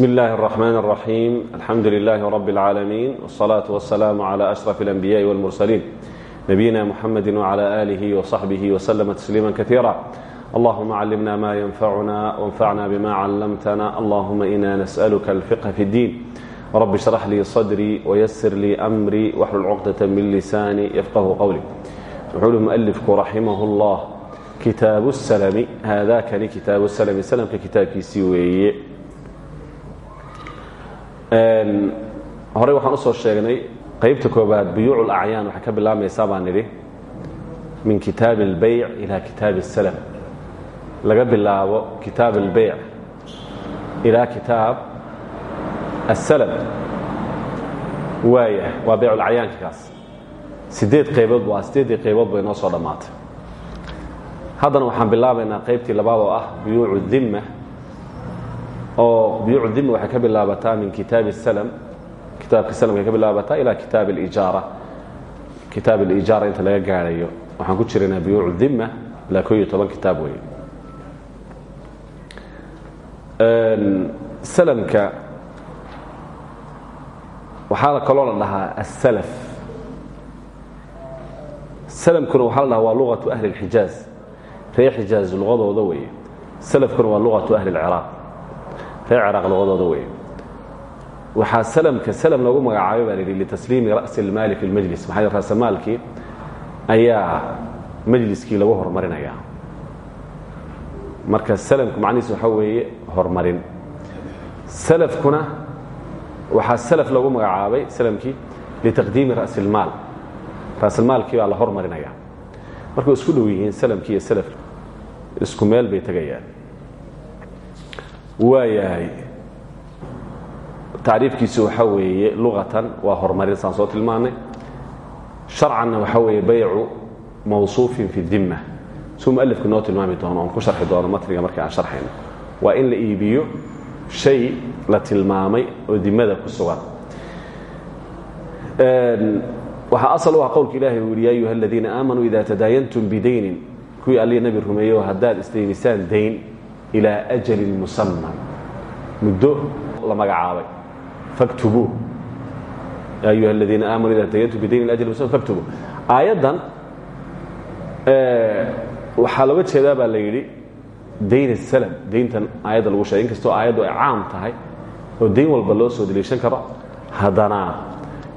بسم الله الرحمن الرحيم الحمد لله رب العالمين والصلاة والسلام على أشرف الأنبياء والمرسلين نبينا محمد وعلى آله وصحبه وسلم تسليما كثيرا اللهم علمنا ما ينفعنا وانفعنا بما علمتنا اللهم إنا نسألك الفقه في الدين رب اشرح لي صدري ويسر لي أمري واحلل عقدة من لساني يفقه قولي وحول مؤلفك رحمه الله kitaabu الslmi haadakani kitaabu slmi slmka kitaabkiisii weeye horey waxaan usoo sheegnay qaybta koobaad buyuuc اlacyaan waxay ka bilaabmaysaa baan nidhi min kitaabi اlbayc ila kitaabi الslm laga bilaabo kitaab اlbayc ilaa kitaab الslm waaya waa bayc اlacyaankaas sideed qaybood waa sideeddii qaybood bay noo soo dhammaatay haddana waxaan bilaabaynaa qaybtii labaad oo ah buyuucu dimma oo buyuucu dimma waxay ka bilaabataa min kitaabi slm kitaabka slmkay ka bilaabataa ilaa kitaab اlijaara kitaab alijaara inta laga gaadhayo waxaan ku jiraynaa buyuucu dimma ilaa ko iyo toban kitaab wey slmka waxaa kaloo la dhahaa aلslf slmkuna waxaa la dhahaa waa lugaةu ahli اlxijaaz reer xijaaz luqadooda weeye salafkuna waa luqatu ahli اlciraaq reer ciraaq luqadooda weeye waxaa salamka salam loogu magacaabay baa lihi litasliimi ra'si اlmaali fi اlmajlis maxaa raasamaalkii ayaa majliskii lagu hormarinayaa marka salamku macnihiis waxaa weeye horumarin salafkuna waxaa salaf loogu magacaabay salamkii litaqdiimi ra'si اlmaal raasamaalkii baa la hormarinaya markay isku dhow yihiin salamkii iyo salafki isku meel bay tegayaan waayahay tacriifkiisu waxaa weeye luqatan waa horumarin saan soo tilmaanay. Sharcanna waxaa weeye baycu mawsuufin fi dimma. Suu mualifku noo tilmaami doono oon ku sharxi doono matniga marka aan sharxayno. Waa in la iibiyo shay la tilmaamay oo dimada ku sugan. Waxaa asal u ah qowlka ilahi uu yihi ya ayuha aladiina aamanuu ida tadaayantum bidaynin. Kuwii allii nabi rumeeyo haddaad isdaynisaan dayn ilaa ajalin musaman muddo la magacaabay faktubuu ayuha aladiina aamanuu ida tadaayantum bidaynin ila ajalin musaman faktubuu aayaddan waxaa looga jeedaa baa la yidhi dayn asalam dayntan aayadda lagu sheegay inkastoo aayaddu ay caam tahay oo dayn walba loo soo daliishan karo haddana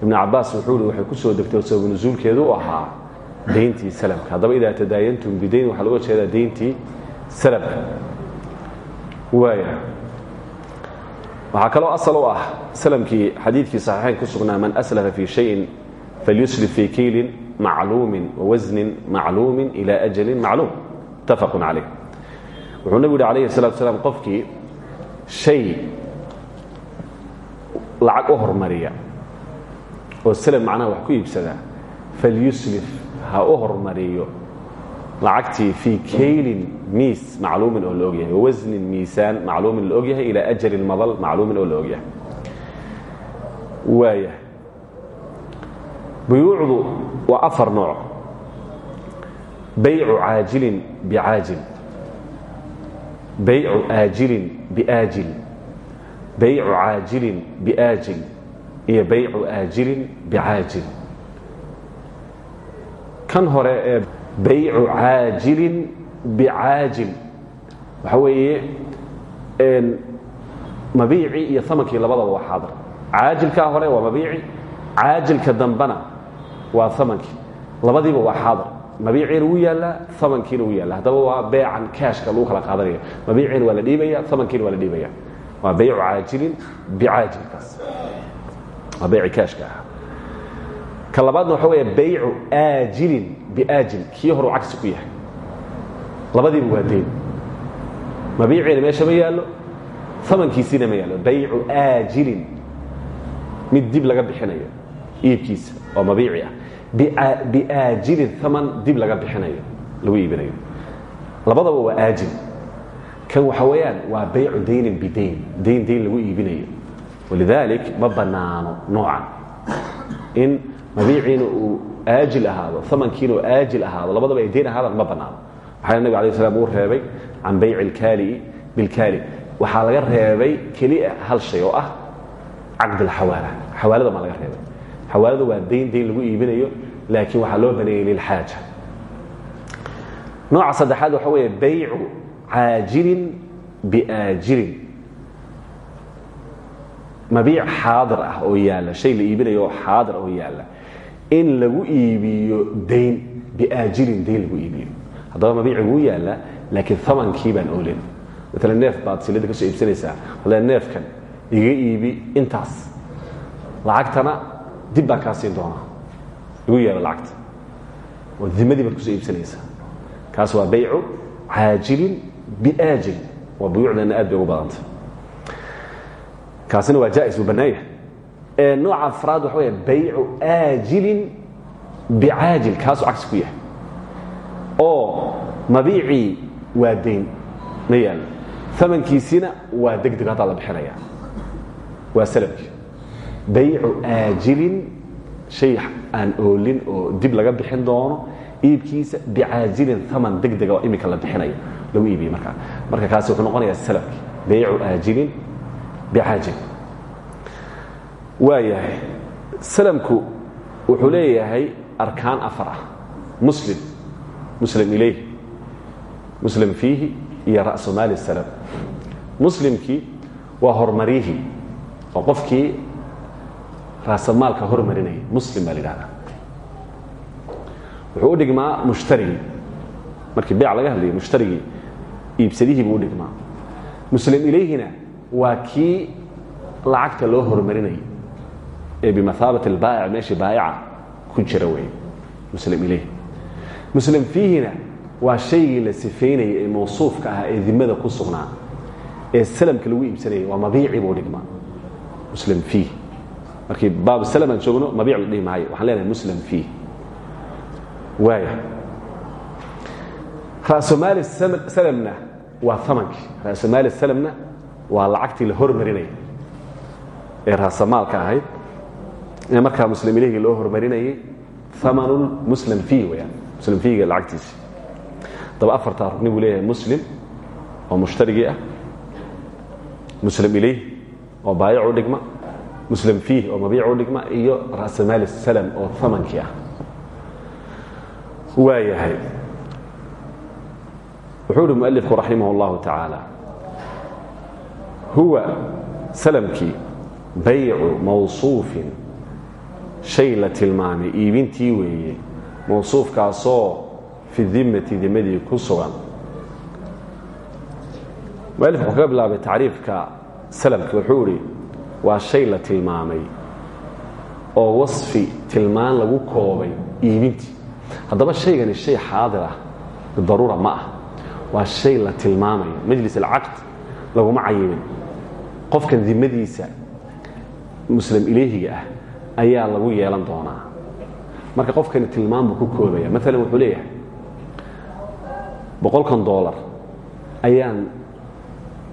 ibn cabaas wuxuu i ku soo degtay sabab nusuulkeedu u ahaa dayntii salamka haddaba idaa tadaayantum bidayn waxaa looga jeedaa dayntii salamka waxaa kaloo asal u ah salamkii xadiidkii saxiixayn ku sugnaa man aslafa fii shayin falyuslif fii kiilin macluumin wawasnin macluumin ila ajalin macluum. Muttafaqun calayh. Wuxuu nebigu yihi alayhi salatu salaam qofkii shay lacag u hormariya oo slm macnaha wax ku iibsadaa falyuslif ha u hormariyo lacagtii fii kaylin miis macluumin oo la og yahay wawasnin miisaan macluumin la og yahay ilaa ajalin madal macluumin oo la og yahay waaya buyuucdu waa afar nooc baycu caajilin bicaajil baycu aajilin biaajil baycu caajilin biaajil iyo baycu aajilin bicaajil kan hore ee baycu caajilin bicaajil waxa weeye mabiicii iyo amankii labadaba waa xaadir caajilkaa hore waa mabiici caajilka dambena waa amankii labadiiba waa xaadir mabiiciina wuu yaallaa amankiina wuu yaalla haddaba waa beecan kaashka lagu kala qaadanaya mabiiciina waa la dhiibaya amankiina waa la dhiibaya waa baycu caajilin bicaajilkaas. Waa bayci kaashka ah. Ka labaadna waxa weeye baycu aajilin biaajil kii horuu cagsi ku yahay. Labadiiba waa dayn mabiiciina meesha ma yaallo? Amankiisiina ma aajilin. Mid dib laga bixinayo iibkiisa oo mabiici ah. Biaajilin aman dib laga bixinayo lagu iibinayo. Labadaba waa aajil. Kan waxa weeyaan waa baycu daynin bidayn dayn. Dayn lagu iibinayo. Walidalik ma bannaano in mabiiciina uu aajil ahaado amankiina uu aajil ahaado labadaba ay dayn ahaadaan ma bannaano. Waxaana nabig alay slam uu reebay can bayci اlkaali'i bilkaali waxaa laga reebay kelia hal shay oo ah caqd alxawaala xawaalada maa laga reebay. Xawaalada waa dayn dayn lagu iibinayo laakiin waxaa loo baneeyey lilxaaja nooca saddexaad waxa weeye baycu caajilin biaajilin. Mabiic xaadir ah oo yaalla shay la iibinayo oo xaadir oo yaalla in lagu iibiyo dayn biaajilin dayn lagu iibiyo. Haddaba mabiici wuu yaallaa laakiin amankii baan oolin. Maala neef baad silada ka soo iibsanaysaa. Wala neefkan iga iibi intaas. Lacagtana dib baan kaa siin doonaa. Igu yeelo lacagta. Oo dimadii baad ku soo iibsanaysaa. Kaas waa baycu caajilin biaajil waa buyuucdana aad bay ugu badanta kaasina waa jaais buu bannaan yahay nooca afraad waxa wey baycu aajilin bicaajil kaasuu cagsi ku yahay. Oo mabiicii waa dayn ma yaallo. Amankiisiina waa degdeg haddaa la bixinaya. Waa salafki baycu aajilin shay aan oolin oo dib laga bixin doono iibkiisa bicaajilin aman degdega oo imika la bixinayo lagu iibiye markaa. Marka kaasi wuxuu noqonayaa salafki baycu aajilin bicaajil waa yahay. Salamku wuxuu leeyahay arkaan afar ah. Muslim muslim ilayh muslim fiihi iyo ra'su maali salam. Muslimkii waa horumarihii oo qofkii raasamaalka hormarinaya muslim baa la yidhahdaa. Wuxuu u dhigmaa mushtarigii. Markii beec laga hadlayo mushtarigii iibsadihii buu u dhigmaa. Muslim ilayhina waa kii lacagta loo hormarinayay ee bimahaabati albaa'ic meeshii baa'ica ku jira weeye. Muslim ilayh muslim fiihina waa shaygii la sifaynayay ee mawsuufka ah ee dimada ku sugnaa. Ee salamka lagu iibsanayay waa mabiici buu dhigmaa muslim fiih. Markii baabu salam aan joogno mabiic la dhihi maayo. Waxaan leenahay muslim fiih. Waaya ra'sumaali salamna waa amankii ra'sumaali salamna waa lacagtii la hormarinayay ee raasamaalka ahayd markaa muslim ilahigii loo hormarinayay amanul muslim fiih weyaan muslim fiihiga lacagtiisii daba afartaa rugni buu leeyahay muslim oo mushtarigii ah muslim ilayh oo baayic u muslim fiih oo mabiic u dhigma iyo ra'samaali salam oo amankii ah. Waa wuxuu uhi mualifku raximah اllahu tacaala huwa salamkii baycu mawsuufin shay la tilmaamay iibintii weeye mawsuufkaasoo fi dimati dimadii ku sugan. Mualif wuxuu kaga bilaabay tacriifka salamki wuxuu ihi waa shay la tilmaamay oo wasfi tilmaan lagu koobay iibintii haddaba shaygani shay xaadir ah bidaruura ma ah waa shay la tilmaamayo majlis alcaqd laguma cayimin qofkan dimadiisa muslim ilayhiga ah ayaa lagu yeelan doonaa. Marka qofkani tilmaan buu ku koobaya maalan wuxuu leeyahay boqolkan dolar ayaan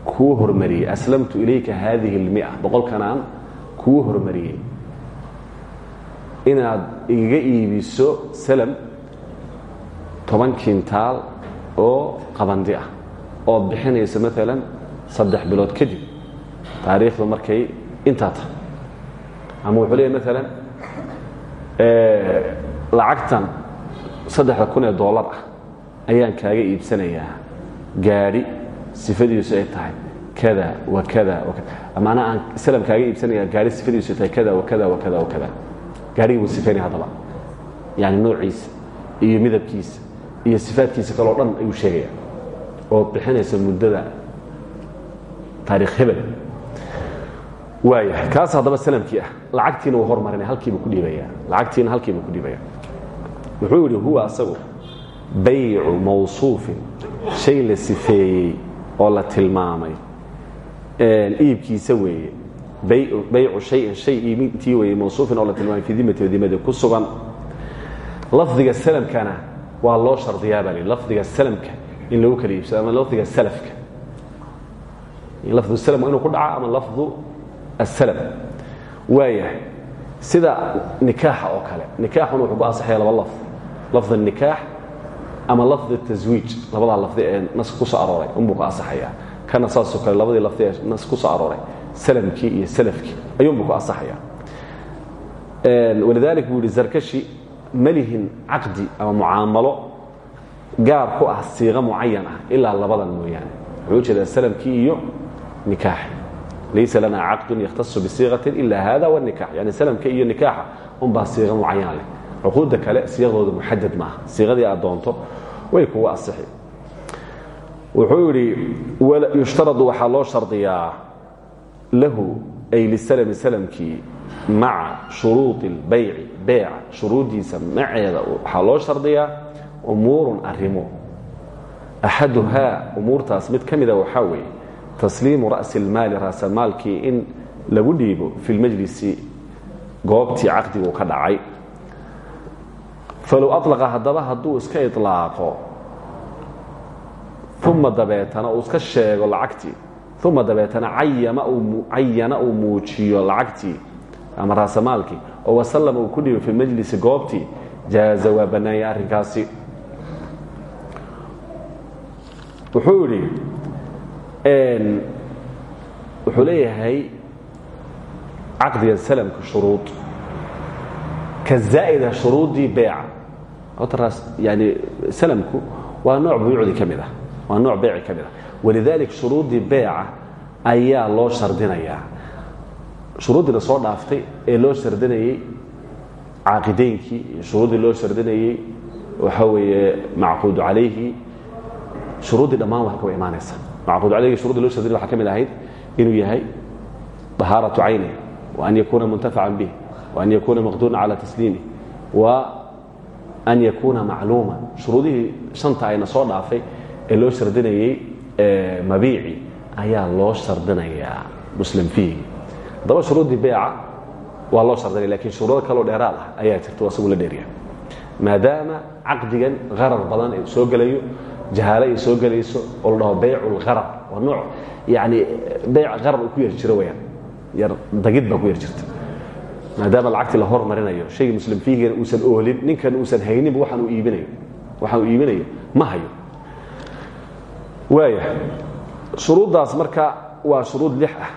kuu hormariyey. Aslamtu ilayka haadihi اlmia boqolkanaan kuu hormariyey. Inaad iga iibiso salam toban kintaal oo qabandi ah oo bixinaysa maalan saddex bilood kadib taariikhdu markay intaa ama wuxuu leeyahy maalan lacagtan saddexda kun ah ayaan kaaga iibsanayaa gaadhi sifadiisu ay tahay kada wa kada amaana aan salam kaaga iibsanaya gaadhi sifadiisu tahay kada wa kada wa kada wa kada gaadhigii buu sifaynaya haddaba yani iyo midabkiisa iyo sifaadkiisa dhan ayuu sheegaya oo bixinaysa muddada taarikh hebel waayahay kaas haddaba salamkii ah. Lacagtiina wuu hormarinaya halkiibuu ku dhiibaya lacagtiina halkiibuu ku dhiibaya wuxuu yidhi huwa asagu baycu mawsuufin. Shay la sifeeyey oo la tilmaamay. Iibkiisa weeye. Baycu shayin shay iibintii weeye mawsuufin oo la tilmaamay fii dimati dimadi ku sugan. Lafdiga salamkana waa loo shardiyaa baa li lafdiga salamka in lagu kala iibsado ama lafdiga salafka. Lafdu salam waa inuu ku dhaca ama lafdu asalam waayahay sida nikaaxa oo kale nikaaxuna wuxuu ku ansaxaya laba lafd lafd الnikaax ama lafd الtaswiij labadaa lafdi ee naska ku soo arooray unbuu ku ansaxaya kana saasoo kale labadii lafti ee nas ku soo arooray salamkii iyo salafkii ayuunbu ku asaxaya walidalik buu yihi zarkashi malihin caqdi ama mucaamalo gaar ku ah siiqo mucayan ah ilaa labadan mooyaane wuxuu ujeedaa salamkii iyo nikaaxi laysa lana caqdun yakhtasu bisiiqatin ila hada wاnikax yani salamka iyo nikaaxa unbaa siiqo mucayan leh cuquudda kale siiqdooda muxadad maaha siiqadii aad doonto way kugu asixi wuxuu yidhi yushtaradu waxaa loo shardiyaa lahu ay lisalami salamkii maca shuruudi اlbayci beyca shuruuddiisa maceeda waxaa loo shardiyaa umuurun arrimo axaduhaa umuurtaas mid ka mida waxaa weeye tasliimu ra'si اlmaali raasamaalkii in lagu dhiibo fi lmajlisi goobtii caqdigu ka dhacay. Falow alaqa haddaba hadduu iska ilaaqo uma dabeetana uu iska sheego lacagtii uma dabeetana cayana uu muujiyo lacagtii ama raasamaalkii oo wasalama uu ku dhiibo fi majlisi goobtii jaaza waa bannaaya arrinkaasi. Wuxuu idhi wuxuu leeyahay caqdiga salamka shuruud. Ka zaa'ida shuruuddii beeca. Horta yani salamku waa nooc buyuucdii ka mid ah. Waa nooc beeci ka mid ah. Walidalik shuruuddii beeca ayaa loo shardinayaa shuruuddiina soo dhaaftay ee loo shardinayey caaqideynkii iyo shuruuddii loo shardinayey waxaa weeye macquudu calayhi shuruuddii dhammaan waa way imaanaysa macquudu calayhi shuruddii loo shardinay waxaa ka mid ahayd inuu yahay dahaaratu caynih wa an yakuuna muntafacan bih wa an yakuuna maqduuran cala tasliimih wa an yakuuna macluuma shuruudihii shanta ayna soo dhaafay ee loo shardinayey mabiici ayaa loo shardinayaa muslim fiigi haddaba shuruuddii beeca waa loo shardinaya lakiin shuruudo kaloo dheeraad ah ayaa jirta asagu la dheerya maadaama caqdigan qarar badan soo gelayo jahaalo ay soo gelayso oo la dhaho baycu lqarar waa nooc yani beyc qarar uu ku yar jiro weyaan yar dagid baa ku yar jirta. Maadaama lacagtii la hormarinayo shaygii muslim fiigana uusan oolin ninkan uusan hayninba waxaan uu iibinayo waxaan uu iibinayo ma hayo. Waaya shuruuddaas marka waa shuruud lix ah.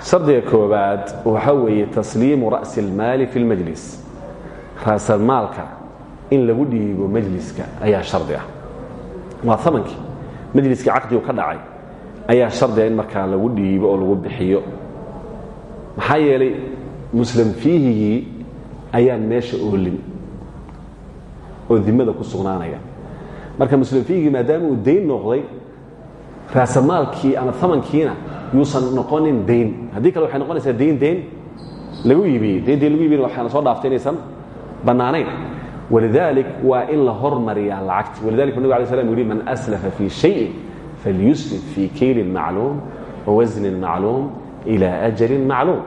Shardiga koobaad waxaa weeye tasliimu ra'si اlmaali fi اlmajlis raasalmaalka in lagu dhiibo majliska ayaa shardi ah waa amankii majliskii caqdigu ka dhacay ayaa shardiga in markaa lagu dhiibo oo lagu bixiyo. Maxaa yeelay muslim fiihigii ayaan meesha oolin oo dimada ku sugnaanaya. Marka muslim fiihigii maadaama uu dayn noqday raasamaalkii ama amankiina yuusan noqonin dayn haddii kale waxay noqonaysaa dayn dayn lagu iibiyey dayn dayn lagu iibiyey waxaana soo dhaaftay inaysan walidalik waa in la hormariyaa lacagti walidalik nabig alay slam yidhi man aslafa fii shayin falyuslif fii kaylin macluum wawasnin macluum ila ajalin macluum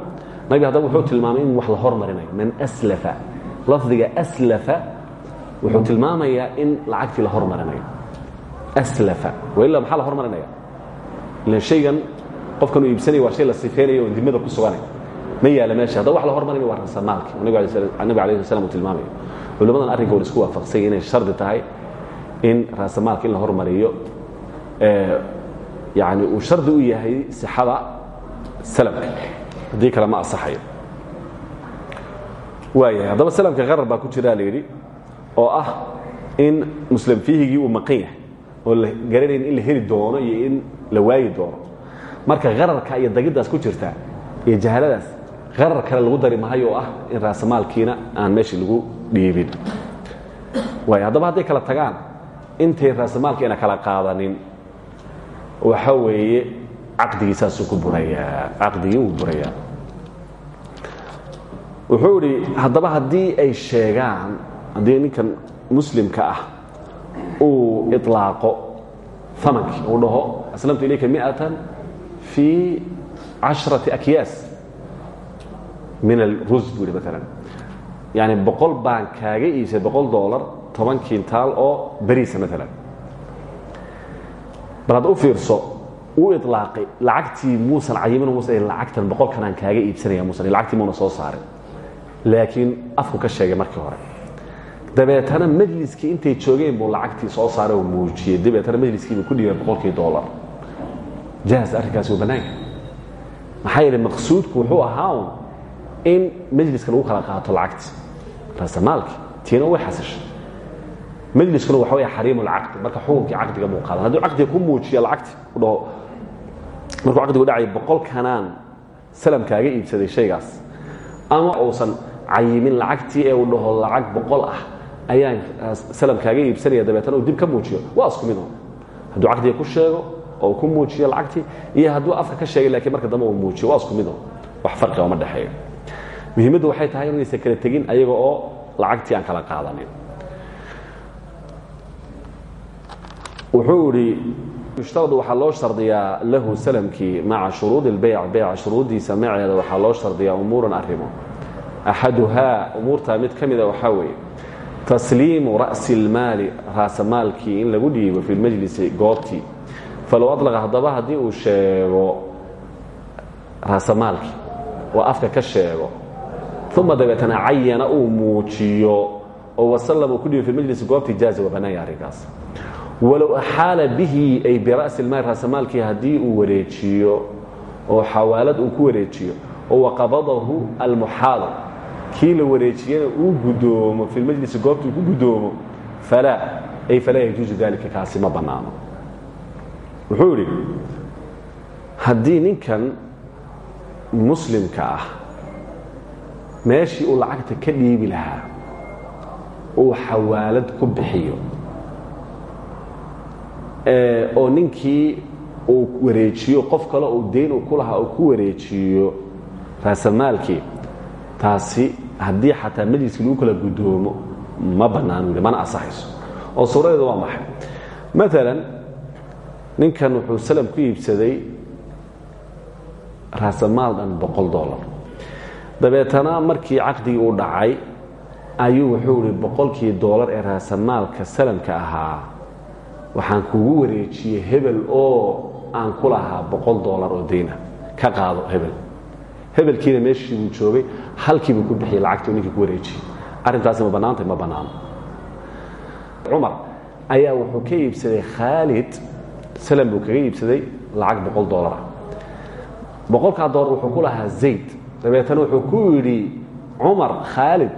nabig haddaba wuxuu tilmaamay in wax la hormarinayo man aslafa lafdiga aslafa wuxuu tilmaamayaa in lacagtii la hormarinayo aslafa waila maxaa la hormarinaya ilan shaygan qofkan uu iibsanaya waa shay la sifeynaya oo dimada ku suganay ma yaalla meesha haddaba wax la hormarinaya waa rasamaalki nabiga alayh salam uu tilmaamayo culimmadan arrinka war isku waafaqsanya inay shardi tahay in raasamaalka in la hormariyo yani uu shardi u yahay sixada salamka haddii kale ma asaxayo waayahay haddaba salamka qarar baa ku jiraa la yidhi oo ah in muslim fiihigii uu maqan yahay oo la garanayn in la heli doono iyo in la waayi doono. Marka qararka iyo dagiddaas ku jirta iyo jahaladaas qarar kale lagu dari mahayo oo ah in raasamaalkiina aan meeshii lagu dhiibin. Waay haddaba hadday kala tagaan intay raasamaalka ina kala qaadanin. Waxa weeye caqdigii saasuu ku burayaa caqdigii wuu burayaa. Wuxuu idhi haddaba haddii ay sheegaan haddii ninkan muslimka ah uu ilaaqo amankii uu dhaho aslamtu ilayka miatan fii cashraةi akyaas min alrus buu ihi yani boqol baan kaaga iibsay boqol dolar toban kintaal oo beriisa maalan bal hadda u fiirso uu ilaaqay lacagtii muusan cayimin muusan lacagtan boqolkanaan kaaga iibsanaya muusan lacagtii muuna soo saarin. Laakiin afku ka sheegay markii hore. Dabeetana majliskii intay joogeen buu lacagtii soo saaray oo muujiyey. Dabeetana majliskiibuu ku dhiibay boqolkii dolar jaaz arrinkaasi waa bannaanka maxaa yeele maqsuudku wuxuu ahaa un in majliska lagu kala qaato lacagti raasamaalki tiina way xasishay majliskuna waxa wey xariimu lcaqdi marka xukunkii caqdiga buu qaadan hadduu caqdiga ku muujiyo lacagti u dhaho markuu caqdigu dhacay boqol kanaan salam kaaga iibsaday shaygaas ama uusan cayimin lacagtii ee uu dhaho lacag boqol ah ayaan salam kaaga iibsanaya dabeetana uu dib ka muujiyo waa isku mid hadduu caqdiga ku sheego oo ku muujiyo lacagtii iyo hadduu afka ka sheegay lakiin marka dambe uu muujiyo waa isku mid wax farqiga uma dhexeeyo muhiimaddu waxay tahay inaysan kala tegin ayaga oo lacagtii aan kala qaadanin. Wuxuu idhi yushtaradu waxaa loo shardiyaa lahu salamkii maca shuruudi اlbeyc beyca shuruuddiisa maceeda waxaa loo shardiyaa umuuran arrimo. Axaduhaa umuurtaa mid ka mida waxaa weeye tasliimu ra'si اlmaali raasamaalkii in lagu dhiibo fi lmajlisi goobtii. Falow alaqa haddaba haddii uu sheego raasamaalkii oo afka ka sheego uma dabeetana cayana uu muujiyo oo wasallam uu ku dhiibo fi majlisi goobtii jaaza waa bannaanya arrinkaas. Walow axaala bihi ay bira'si lmaal raasamaalkii haddii uu wareejiyo oo xawaalad uu ku wareejiyo oo waqabadahu almuxaalo kii la wareejiyana uu gudoomo fi lmajlisi goobta uu ku gudoomo falaa ay falaa yajuusu dalika kaasi ma wuxuu idhi ninkan muslimka ah meeshii uu lacagta ka dhiibi lahaa uu xawaalad ku bixiyo. Oo ninkii uu wareejiyo qof kale uu dayn uu ku lahaa uu ku wareejiyo raasamaalkii taasi haddii xataa majliskii lagu kala gudoomo ma bannaan mana asaxayso oo suuradeedu waa maxay? Maalan ninkan wuxuu salam ku iibsaday raasamaal dhan boqol dolar dabeetana markii caqdigii uu dhacay ayuu wuxuu ihi boqolkii doolar ee raasamaalka salamka ahaa waxaan kugu wareejiyey hebel oo aan ku lahaa boqol dolar oo dayna ka qaado hebel. Hebelkiina meeshii buu joogay halkiibuu ku bixiyey lacagti oo ninkii ku wareejiyey. Arrintaasi ma bannaantay ma bannaano. Cumar ayaa wuxuu ka iibsaday khaalid salam buu kaga iibsaday lacag boqol dolara boqolkaa doolar wuxuu ku lahaa zayd dabeetana wuxuu ku yidhi cumar khaalid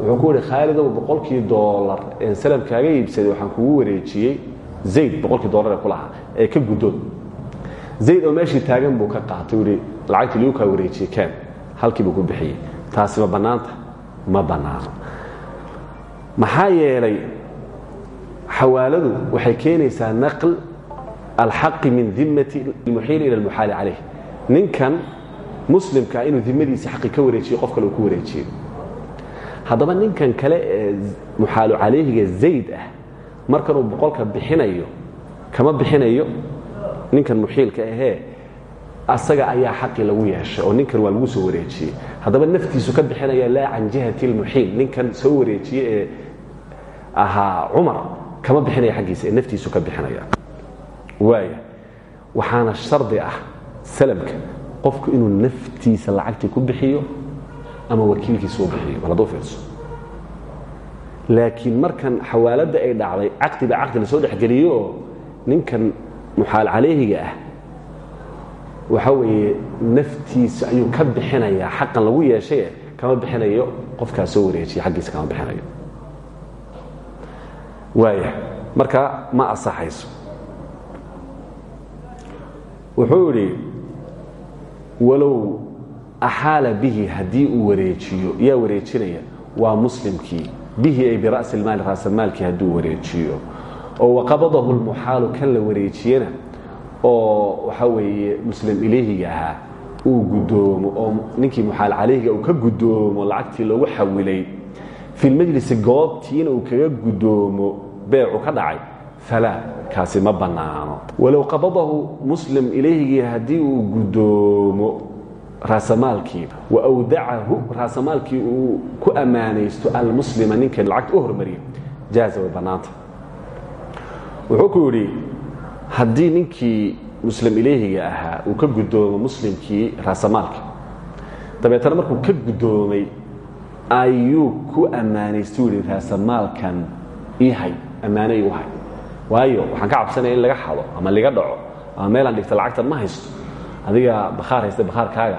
wuxuu ku yidhi khaalidow boqolkii doolar een salam kaaga iibsaday waxaan kugu wareejiyey zayd boqolkii doolar ee ku ee ka guddoon. Zayd oo meeshii taagan buu ka qaatay? Yihi lacagtii ligu kaa wareejiyey ken. Halkii buu ku bixiyey. Taasi ma ma bannaano. Maxaa yeelay xawaaladu waxay keenaysaa naql alxaqi min dimati lmuxiili ila almuxaali calayh. Ninkan muslimkaa inuu dimadiisii xaqi ka wareejiyo qof kale uu ku wareejiyo. Haddaba ninkan kale ee muxaalu calayhiga zayd ah markanuu boqolka bixinayo kama bixinayo ninkan muxiilka ahee asaga ayaa xaqii lagu yeeshay oo ninkan waa lagu soo wareejiyey haddaba naftiisu ka bixinaya laa can jihati lmuxiil ninkan soo wareejiye ee ahaa cumar kama bixinaya xaggiisa naftiisu ka bixinaya. Waaya waxaana shardi ah salamka qofku inuu naftiisa lacagtii ku bixiyo ama wakiilkiisa u bixiyo. Bal hadduu laakiin markan xawaaladda ay dhacday caqdi baa caqdi la soo dhexgeliyo oo ninkan muxaal calayhiga ah waxa weeye naftiisa ayuu ka bixinayaa xaqan lagu yeeshaye kama bixinayo qofkaa soo wareejiya xaggiisa kama bixinayo. Waaya marka ma asaxayso wuxuu idhi walow axaala bihi haddii uu wareejiyo yaa wareejinaya waa muslimkii. Bihi ay bira'si lmaali raasamaalkii hadduu wareejiyo. Oo waqabadahu lmuxaalu kan la wareejiyana oo waxa weeye muslim ilayhiga ahaa uu gudoomo oo ninkii muxaal calayhiga uu ka gudoomo lacagtii loogu xawilay. Fi lmajlisi goobtiina uu kaga gudoomo beecu ka dhacay kaasi ma bannaano walow qabadahu muslim ilayhigii haddii uu gudoomo raasamaalkii wa awdacahu raasamaalkii uu ku ammaanaysto almuslima ninkan lacagta u hormariyo jaaza way bannaanta wuxuu ku yidhi haddii ninkii muslim ilayhiga ahaa uu ka gudoomo muslimkii raasamaalka dabeetana markuu ka gudoomay ayuu ku ammaanaysta u yihi raasamaalkan u hay waayo waxaan ka cabsanaya in laga xado ama laga dhaco ama meelaan dhigta lacagtan ma haysto. Adiga bakhaar haysta bakhaarkaaga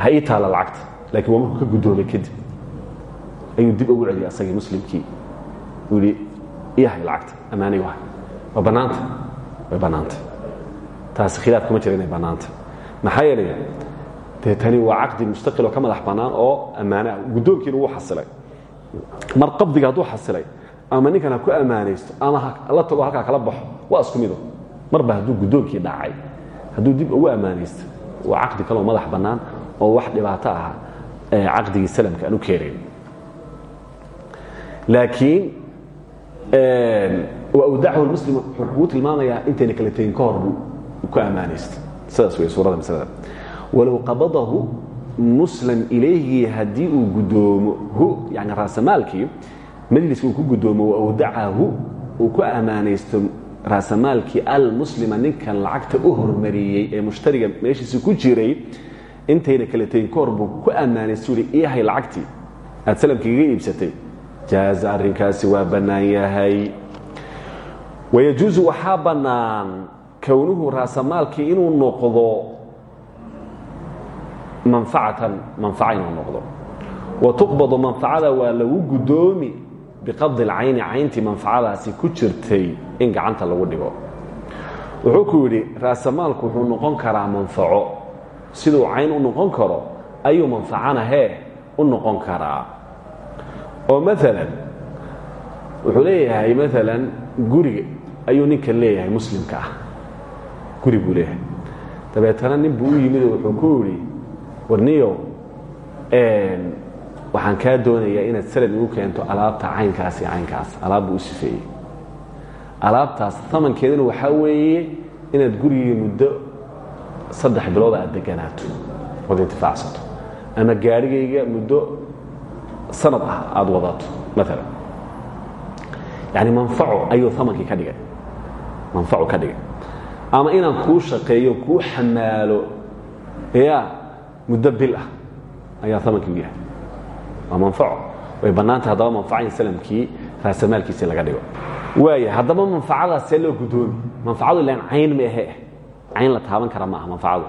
ha ii taalla lacagta laakiin waa markuu ka guddoomay kadib. Ayuu dib ugu celiyay asagii muslimkii. Uu yidhi iyahay lacagta ammaanay wahay waa bannaanta way bannaanta. Taasi khilaaf kuma jira inay bannaanta. Maxaa yeelay dee tani waa caqdi mustaqil oo ka madax bannaan oo ammaano ah guddoonkiina wuu xasilay. Mar qabdiga hadduu xasilay ama ninkan ha ku ammaanaysto ama la tago halkaa kala baxo waa isku mido. Marba hadduu guddoonkii dhacay hadduu dib ugu ammaanaysto waa caqdi kaloo madax bannaan oo wax dhibaato ah caqdigii salamka aan u keenayn laakiin wawdachu muslim wuxuu kugu tilmaamayaa intayna kala tegin ka hor buu ku ammaanaysta sidaas wey suurada maslada walow qabadahu muslim ilayhi haddii uu guddoomo hu yani raasamaalkii majliska uu ku guddoomo wawdacahu uu ku ammaanaysto raasamaalkii almuslima ninkan lacagta u hormariyey ee mushtariga meeshiisa ku jiray intayna kala tegin ka buu ku ammaanaysta ui iyahay lacagtii aad salamkiigaga iibsatay. Jaaza arrinkaasi waa bannaan yahay. Wayajuusu waxaa bannaan kownuhu raasamaalkii inuu noqdo manfacatan manfaca inuu noqdo. Wa tuqbadu manfacada waa lagu guddoomi biqabdi alcayni cayntii manfacadaasi ku jirtay in gacanta lagu dhigo. Wuxuu ku yidhi raasamaalku wuxuu noqon karaa manfaco. Siduu cayn u noqon karo ayuu manfacana hee u noqon karaa. Oo maalan wuxuu leeyahay maalan guriga ayuu ninkan leeyahay muslimka ah. Guri buu leeyahay. Dabeetana nin buu u yimid oo wuxuu ku waxaan kaa doonayaa inaad salad igu keento alaabta caynkaasi caynkaas. Alaab buu u sifeeyey. Alaabtaas amankeeduna waxaa weeye inaad gurigii muddo saddex bilood aad deganaato ood intifaacsato ama gaarhigayga muddo sanad ah aada wadato maalan yani manfaco ayuu amankii ka dhigay. Manfacu ka dhigay. Ama inaan kuu shaqeeyo kuu xamaalo ya muddo bil ah ayaa amankii u yahay waa manfaco way bannaantay haddaba manfaca in salamkii raasamaalkiisii laga dhigo. Waaya haddaba manfacadaas see loo guddoomi manfacadu ilaan cayn ma ahe. Cayn la taaban kara ma aha manfacadu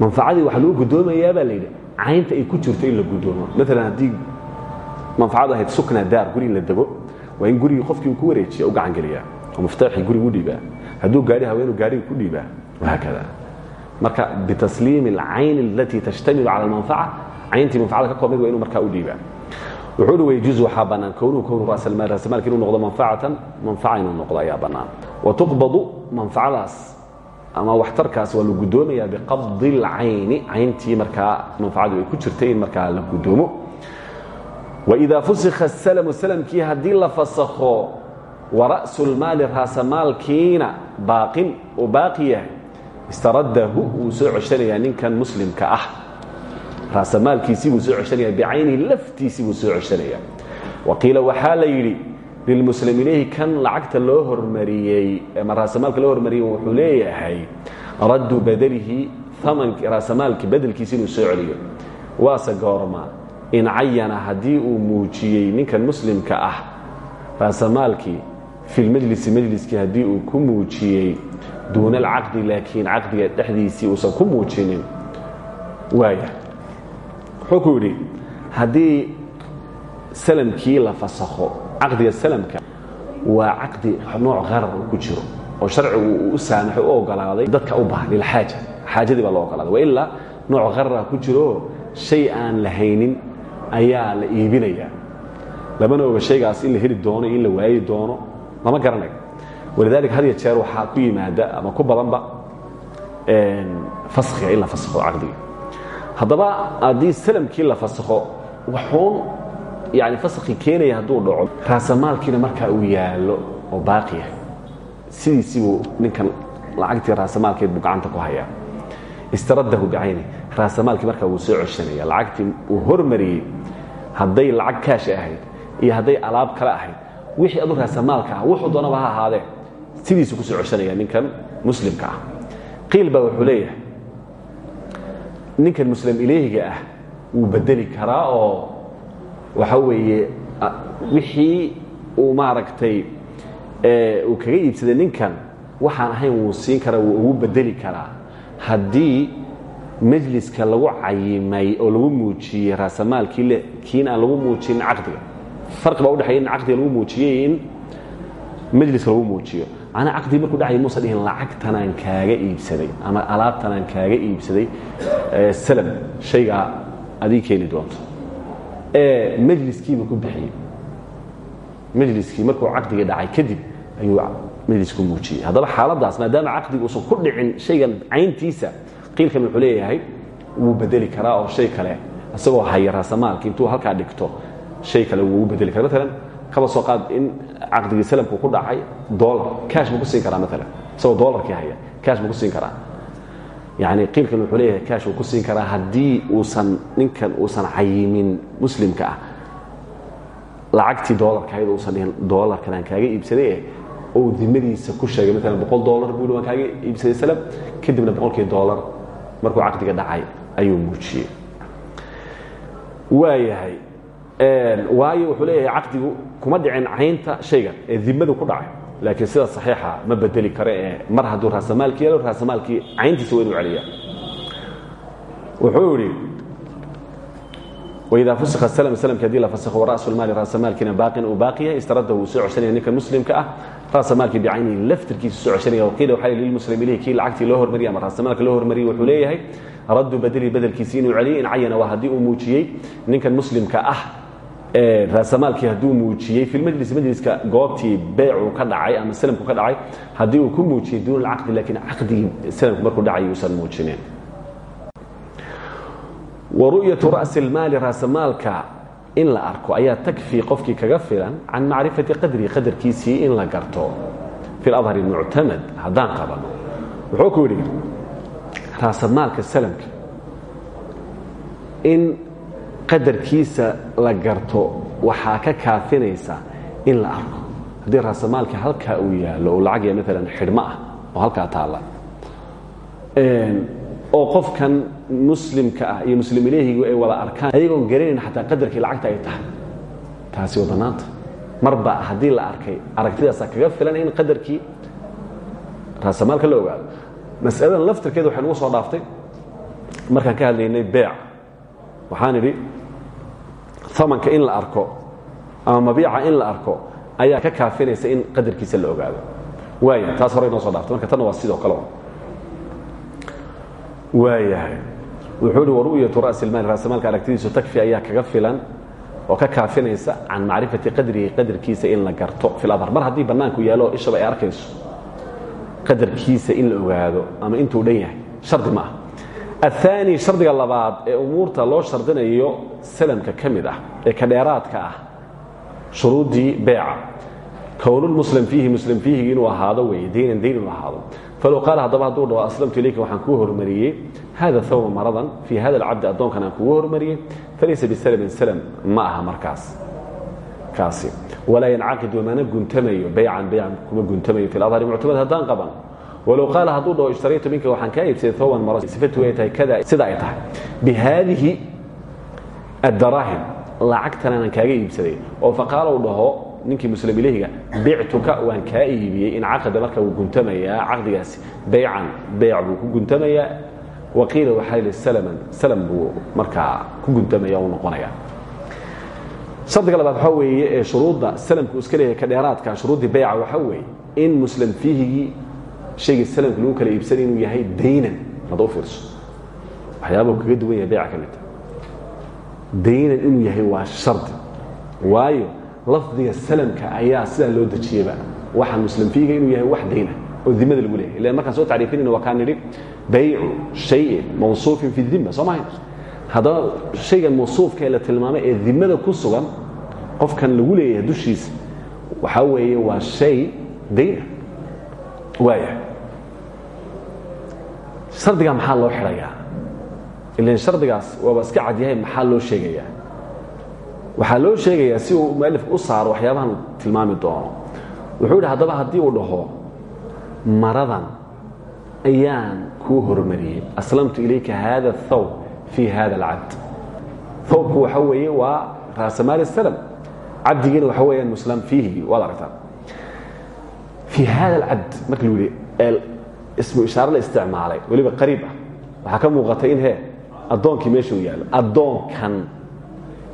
manfacadii waxaa lagu guddoomayaa baa la yidhi caynta ay ku jirto in la guddoomo. Maalan haddii manfacadu ahayd sukna daar guri in la dego waa in gurigii qofkii uu ku wareejiya u gacan geliyaa oo muftaaxii guriga u dhiibaa. Hadduu gaari haweenuu gaariga ku dhiibaa wahaakada marka bitasliimi alcayn alatii tashtamilu cala almanfaca cayntii manfacada ka waa inu markaa u dhiibaa. Wuxuuna wey juz waxaa bannaan kownuhu kownu raasamaal raasamaalka inuu noqdo manfacatan manfaca inuu noqdo ayaa bannaan. Wa tuqbadu manfacadaas ama waxtarkaas waa la guddoomayaa biqabdi lcayni cayntii markaa manfacadu ay ku jirtay in markaa la guddoomo waidaa fusikha salamu salamkii haddii la fasakho wa ra'su lmaali raasamaalkiina baaqin oo baaqi istaradahu wuu soo ninkan muslimka ah raasamaalkiisii buu soo ceshanaya bicaynihi laftiisii buu soo ceshanaya waqiila waxaa la yidhi lilmuslim ilayhi kan lacagta loo hormariyey ama raasamaalka loo hormariyey wuxuu leeyahay raddu badelihi raasamaalki bedelkiisi inuu soo celiyo. Waase goorma in cayana haddii uu muujiyey ninkan muslimka ah raasamaalkii fi lmajlisi majliskii haddii uu ku muujiyey duuna alcaqdi laakiin caqdiga dhexdiisii uusan ku muujinin waaya wuxuu ku yidhi salamkii la fasakho caqdiga salamka waa caqdi nooc qarar ku jiro oo sharcigu uu u saamaxo u ogolaaday dadka u baahan lilxaaja xaajadii baa loo ogolaaday. Wa ilaa nooc qarara ku jiro shay aan la ayaa la iibinayaa lamana oga shaygaas in la heli doono in la waayi doono lama garanayo walidaalika had jeer waxaa ku yimaada ama ku badanba faskhiga in la fasakho caqdiga haddaba haddii salamkii la fasakho waxuun yani faskhi keenaya hadduu dhaco raasamaalkiina markaa uu yaallo oo baaqiya sidiisibuu ninkan lacagtii raasamaalkeed buu gacanta ku hayaa. Istaradahu bicayni raasamaalkii markaa wuu soo ceshanaya lacagtii uu hormariyey hadday lacag kaashi ahayd iyo hadday alaab kale ahayd wixii adu raasamaalka ah wuxuu doonaba ha ahaadee. Sidiisuu ku soo ceshanaya ninkan muslimka ah. Qiil baa wuxuu leeyahay ninkan muslim ileehiga ah wuu bedeli karaa oo waxa weeye wixii uu maaragtay uu kaga iibsaday ninkan waxaan ahayn wuu siin karaa wuu ugu bedeli karaa. Haddii majliska lagu cayimay oo lagu muujiyey raasamaalkii le kiin lagu muujinin caqdiga farqi baa udhexeeya in caqdiga lagu muujiyey in majliska lagu muujiyo. Macnaa caqdigi markuu dhacay muusa dhihin lacagtanaan kaaga iibsaday ama alaabtanaan kaaga iibsaday salam shaygaa adii keeni doonto. Ee majliskiiba ku bixiyey. Majliskii markuu caqdigii dhacay kadib ayuu majlisku muujiyey. Haddaba xaaladaas maadaama caqdiga uusan ku dhicin shaygan cayntiisa qiilkan wuxuu leeyahay wuu bedeli karaa oo shay kale isagoo haya raasamaalki intuu halkaa dhigto shay kale wuu bedeli kara maalan kaba soo qaad in caqdigii salamku ku dhacay dolar cash buu ku siin karaa maalan isagoo dolarkii haya cash buu ku siin karaa. Yani qiilkan wuxuu leeyahay cash wuu ku siin karaa haddii uusan ninkan uusan cayimin muslimka ah. Lacagtii dolarka ahayd uusan dhihin dolarkan aan kaaga iibsaday eh ou dimadiisa ku sheegay maalan boqol dolar buu waan kaaga iibsaday salam. Kadibna boqolkii dolar markuu caqdiga dhacay ayuu muujiyey. Waayahay waayo wuxuu leeyahay caqdigu kuma dhicin caynta shaygan ee dimadu ku dhacay. Laakiin sida saxiixa ma bedeli karo ee mar hadduu raasamaalki yeelo raasamaalkii cayntiisa waa inuu celiya wuxuu idhi waidaa fusikha slm slmki haddii la fasakho warasu lmaali raasamaalkiina baaqin uu baaqi yahay istarada wuu soo ceshanaya ninkan muslimka ah. Raasamaalkii bicaynihi laftirkiisu soo ceshanaya waqiila waxaa lilmuslim ilayhi kii lacagtii loo hormariyay ama raasamaalka loo hormariyey wuxuu leeyahay raddu badeli bedelkiisi inuu celiyo in cayana waa haddii uu muujiyey ninkan muslimka ah raasamaalkii hadduu muujiyey fi majlis majliska goobtii beecu ka dhacay ama salamku ka dhacay haddii uu ku muujiyey duun alcaqdi laakiin caqdigii salamku markuu dhacay yuusan muujinin waru'yatu ra'si اlmaali raasamaalka in la arko ayaa takfii qofkii kaga filan can macrifati qadrihi qadarkiisii in la garto. Fi اladhari muctamad haddaan qabano wuxuu ku yidhi raasamaalka salamka in qadarkiisa la garto waxaa ka kaafinaysa in la arko. Haddii raasamaalka halkaa uu yaallo uu lacag ya maalan xidhmo ah oo halkaa taalla oo qofkan muslimka ah iyo muslim ilaahigu ay wada arkaan ayagoon garanayn xataa qadarkii lacagta ay tahay. Taasi waa bannaanta marba haddii la arkay aragtidaasaa kaga filan in qadarkii raasamaalka la ogaado. Masaladan laftirkeeda waxay nagu soo dhaaftay. Markaan ka hadlaynay beec waxaan idhi amanka in la arko ama mabiica in la arko ayaa ka kaafinaysa in qadarkiisa la ogaado. Waaya taas hore inoo soo dhaaftay marka tanna waa sidoo kale waayahay. Wuxuu hi waru'yatu ra'si اlmaali raasamaalka aragtidiisu takfi ayaa kaga filan oo ka kaafinaysa can macrifati qadrihi qadarkiisa in la garto fi ladhar mar haddii bannaanku yaalo ishaba ay arkayso qadarkiisa in la ogaado ama intuu dhan yahay shardi ma ah aani shardiga labaad ee umuurta loo shardinayo salamka ka ee ka dheeraadka ah shuruudii beeca kownulmuslim fiihi muslim fiihigi inuu ahaado weye daynan dayn inuu ahaado falow qaala haddaba hadduu dhaho aslamtu ilayka waxaan kuu hormariyey hada hawma maradan fii hada alcabdi addoonkan aan kugu hormariyey falaysa bisalamin salam ma aha markaas kaasi walaa yancaqidu mana guntamayo baycan baycan kuma guntamayo fi lahari muctamad haddaan qaban walow qaala hadduu dhaho ishtaraytu minka waxaan kaa iibsaday hawban mara sifatu ay tahay kada sida ay tahay bihaadihi addaraahim lacagtan aanan kaaga iibsaday oo faqaala u dhaho ninkii muslim ilahiga bictuka waan kaa iibiyey in caqada marka wuu guntamayaa caqdigaasi baycan beyc buu ku guntamayaa waqiila waxaa yidhi salaman salam buu markaa ku guntamaya u noqonaya shardiga labaad waxaa weeye ee shuruudda salamku iska leeyahay ka dheeraadka shuruuddii beyca waxaa weeye in muslim fiihigii shaygii salamka lagu kala iibsanay inuu yahay daynan hadda u fiirso waxyaabuu kaga duwan yahay beyca ka midta daynan inuu yahay waa shardi waayo lafdiga salamka ayaa sidaa loo dejiyeyba waxaa muslim fiiga inuu yahay wax dayna oo dimada lagu leeyahay. Ilan markaan soo tacriifinayna waa kaan nidhi baycu shayin mawsuufin fi dima soo mahayn haddaba shaygan mawsuufka ee la tilmaamay ee dimada ku sugan qofkan lagu leeyahay dushiisa waxaa weeye waa shay dayna. Waaya shardigaa maxaa loo xidhayaa ilan shardigaas waaba iska cadyahay maxaa loo sheegayaa waxaa loo sheegayaa si uu mualifku u saaro waxyaabahan tilmaami doono. Wuxuu yidhi haddaba haddii uu dhaho maradan ayaan kuu hormariyey. Aslamtu ilayka hada thawb fii hada alcabd. Thawbku waxa weeye waa raasamaal salam cabdigiina waxa weeyaan muslam fiihigii waad aragtaa. Fii hada alcabd marka lu yidhi ismu ishaare la isticmaalay. Weliba qariib ah. Waxaa ka muuqatay in he addoonkii meeshuu yaallo. Addoonkan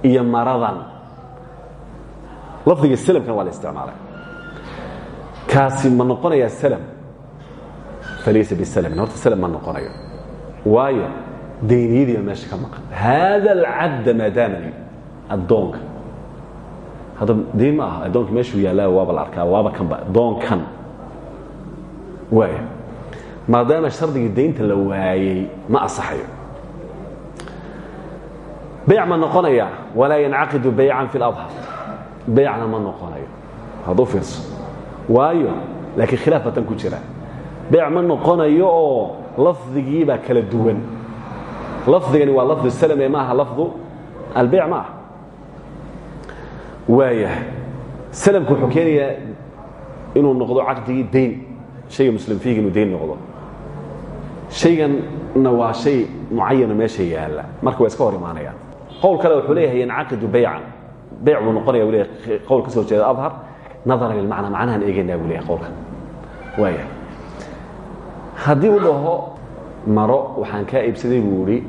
iyo maradan. Lafdiga slmkan waa la isticmaalay. Kaasi ma noqonayaa slm falaysa bislmin horta slm ma noqonayo. Waayo dayniyadii baa meesha ka maqan. Haada alcabda maadaamani addoonka. Hadda dayn ma aha. Addoonka meeshuu yaallaa waaba la arkaa. Waaba kanba addoonkan. Waaya maadaama shardigii daynta la waayey ma asaxayo bayc ma noqonaya walaa yancaqidu baycan fi اladhar baycna ma noqonayo. Hadduu fiirso. Waayo laakiin khilaaf ku jira. Bayc ma noqonayo oo lafdigiibaa kala duwan. Lafdigani waa lafdu salme maaha lafdu albeyc ma aha. Salamku wuxuu keenayaa inuu noqdo caqdigii dayn shayga muslim fiiga inuu noqdo shayganna waa shay mucayana meesha yaalla. Marka waa iska hor imaanayaan. Qowl kale wuxuu leeyahay yancaqidu baycan. Bayc buu noqonaya leeyahay qowl ka soo jeeda adhar nadara lilmacna macnahan eegaynaa buu leeyahay qowlkan. Waaya haddii uu dhaho maro waxaan kaa iibsaday buu idhi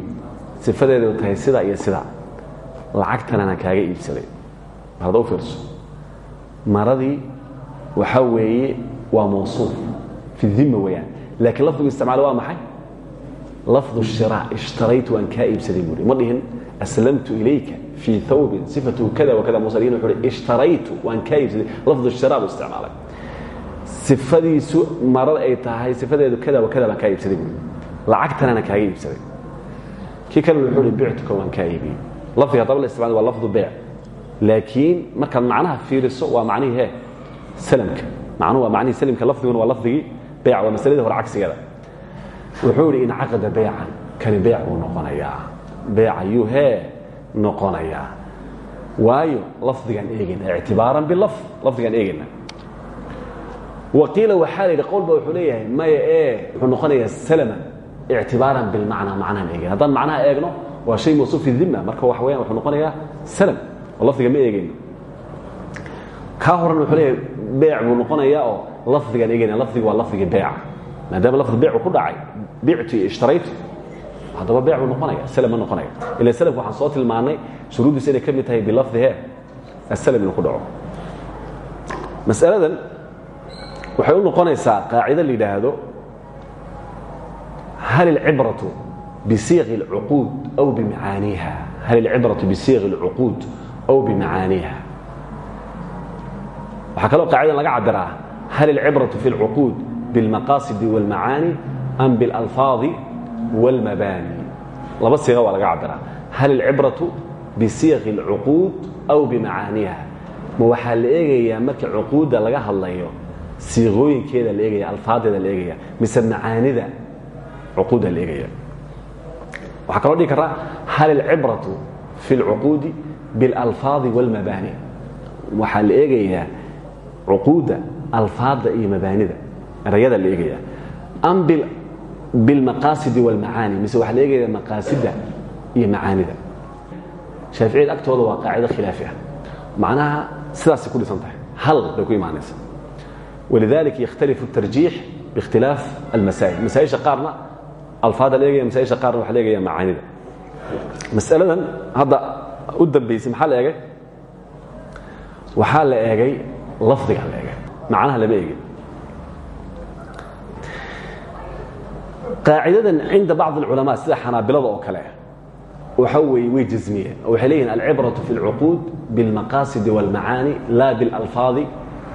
sifadeedu tahay sida iyo sida. Lacagtanana kaaga iibsaday. Hadda u fiirso. Maradii waxaa weeye waa mawsuuf fi dima weeyaan laakiin lafdigu isticmaalo waa maxay lafdu shiraac ishtaraytu aan kaa iibsaday buu ihi ma dhihin aslamtu ilayka fii thawbin sifatuhu kada wakada musa lin wuxuu hi ishtaraytu waan kaa iibsaday lafdu shiraac buu isticmaalay sifadiisu marada ay tahay sifadeedu kada wa kada baan kaa iibsaday buu lacagtanana kaaga iibsaday kii kalena wuxuu hi bictuka waan kaa iibiyey lafdiga haddaba la isticmaalo waa lafdu beyc laakiin markaad macnaha fiiriso waa macnihii he salamka macnuhu waa macnihii salimka lafdiguna waa lafdigii beyc waa masaladii hore cagsigeeda wuxuu idhi incaqada beycan kani beyc buu noqonayaa. Beyc ayuu hee noqonayaa. Waayo lafdigaan eegayna ictibaaran bilafd lafdigaan eegayna waqiila waxaa la yidhi qowl ba wuxuu leeyahay maya ee wuxuu noqonayaa salaman ictibaaran bilmacnaa macnahan eegayna haddaan macnaha eegno waa shay mawsuuf fi dima marka waxa weyaan wuxuu noqonayaa salam oo lafdiga ma eegayno kaa horan wuxuu leeyahay beyc buu noqonayaa oo lafdigaan eegayna lafdiga waa lafdigii beyca maadaama lafdi beycu ku dhacay bictu iyo ishtaraytu haddaba beyc buu noqonaya salam ma noqonaya. Ila salamka waxaan soo tilmaannay shuruuddiisa inay ka mid tahay bilafdi he asalam inuu ku dhaco. Masaladan waxay u noqonaysaa qaacido la yidhaahdo hal ilcibratu bisiiqi اlcuquud aw bimacaaniiha hal ilcibratu bisiiqi اlcuquud aw bimacaaniiha waxaa kaloo qaacidan laga cabiraa hal ilcibratu fi اlcuquud biاlmaqaasidi wاlmacaani am biاlalfaadi wاlmabaani laba siiqa waa laga cabiraa hal ilcibratu bisiiqi اlcuquud aw bimacaaniiha ma waxaa la eegayaa marka cuquudda laga hadlayo siiqooyinkeeda la eegaya alfaadeeda la eegaya mise macaanida cuquudda la eegaya waxaa kaloo dhigi karaa hal ilcibratu fi اlcuquudi biاlalfaadi wاlmabaani waxaa la eegayaa cuquudda alfaada iyo mabaanida erayada la eegaya. Am bilmaqaasidi wاlmacaani mise waxaa la eegaya maqaasida iyo macaanida. Shaaficiyada agtooda waa qaacido khilaafi ah. Macnaha sidaasay ku dhisan tahay hal bay ku imaanaysa walidalika yakhtalifu اtarjiix biikhtilaaf almasaa'il. Masaaisha qaarna alfaada la eegaya masaaisha qaarna waxa la eegaya macaanida. Masaladan hadda u dambaysay maxaa la eegay? Waxaa la eegay lafdiga la eegay macnaha lama eegin qaacidadan cinda bacض اlculamaa sida xanaabilada oo kale waxa weeye way jasmiyeen oo waxay leeyihin alcibraةu fi اlcuquud biاlmaqaasidi wاlmacaani la biاlalfaadi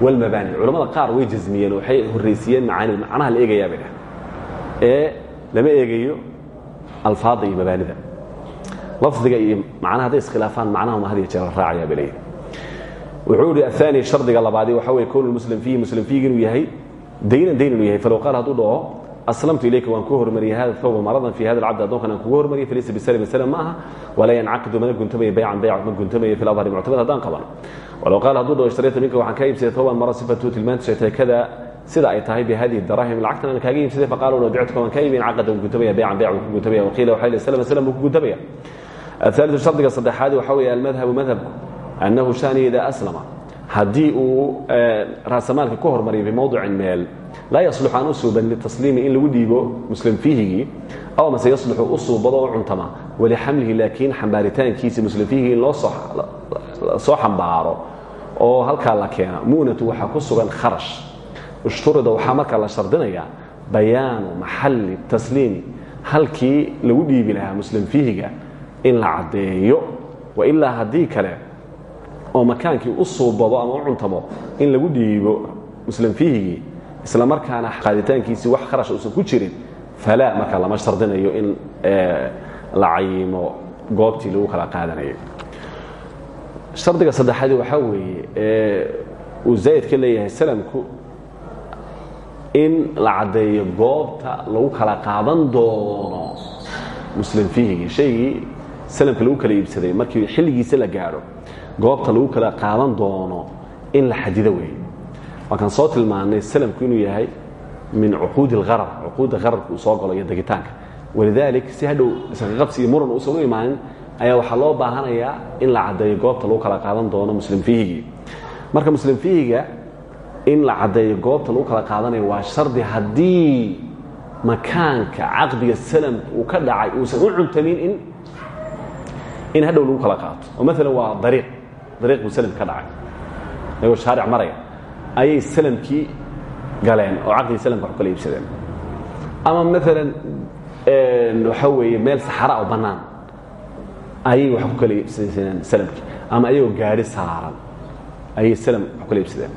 wاlmabaani culamada qaar way jasmiyeen oo waxay horraysiiyeen macaanida macnaha la eegayaa bay dhah ee lama eegayo alfaadda iyo mabaanida lafdiga iyo macnaha hadday iskhilaafaan macnahuma had iyo jeer la raacayaa bay leeyihin wuxuu hi shardiga labaadi waxa wey own muslim fiihi muslim fiiga inuu yahay daynan dayn yahay. Falow qaal hadduu dhaho aslamtu ilayka waan ku hormariyay hada thawba maradan fi hada cabd adoonkan aan kugu hormariyay falaysa bisalmi salm ma aha. Walaa yancaqidu mana guntamayo baycan bayc ma guntamayo fi adhari muctamad haddaan qaban walow qaal hadduu dhaho ishtarayta minka waxaan kaa iibsaday thawban mara sifatu tilmaanta kada sida ay tahay bihadihi daraahim lacagtan aan kaaga iibsaday faqaal wadictuka waan kaa iibin caqada waan guntamaya baycan bayc waan ku guntamaya waqiila waxa lih salm salm buu ku guntamaya aaliu shardiga saddexaadi waxa weeye almadhabu madhabku annahu shani idaa aslama haddii uu raasamaalka ku hormariyo bimowdicin meel laa yaslux aan u suuban in lagu dhiibo muslim fiihigii aw mase yasluxu u suubado oo cuntama walixamlihi laakiin xambaaritaankiisi muslim fiihigii in loo soo xambaaro oo halkaa la keena mu'natu waxaa ku sugan kharash ishturida waxaa markaa la shardinayaa bayaanu maxalli tasliimi halkii lagu dhiibi lahaa muslim fiihiga in la caddeeyo wailaa haddii kale oo makaankii u suubado ama u cuntamo in lagu dhiibo muslim fiihigii isla markaana qaaditaankiisii wax kharash uusan ku jirin falaa markaa lama shardinayo in la cayimo goobtii lagu kala qaadanayay shardiga saddexaadi waxaa weeye ee uu zaa'id ka leeyahay salamku in la caddeeyo goobta lagu kala qaadan doono muslim fiihigii. Shaygii salamka lagu kala iibsaday markii xilligiisa la gaadho goobta lagu kala qaadan doono in la xadido weeye. Waakaan soo tilmaannay salamku inuu yahay min cuquudi اlharar cuquudda hararka uu soo galo iyo degitaanka. Walidaalik si hadhow isqaqabsi iyo muran uusan u ayaa waxaa loo baahanayaa in la caddeeyo goobta lagu kala qaadan doono muslim fiihigii marka muslim fiihiga in la caddeeyo goobta lagu kala qaadanayo waa shardi haddii makaanka caqdiga salamka uu ka dhacay uusan u cuntamin in in hadhow lagu kala qaato. Oo maalan waa dariiq dariiq buu salam ka dhacay. Ayagoo shaaric maraya ayay salamkii galeen oo caqdigii salamka wax u kala iibsadeen. Ama maalan waxaa weeye meel saxara oo bannaan ayay wax ku kala iibsadeen salamkii ama ayagoo gaadhi saaran ayay salam wax kala iibsadeen.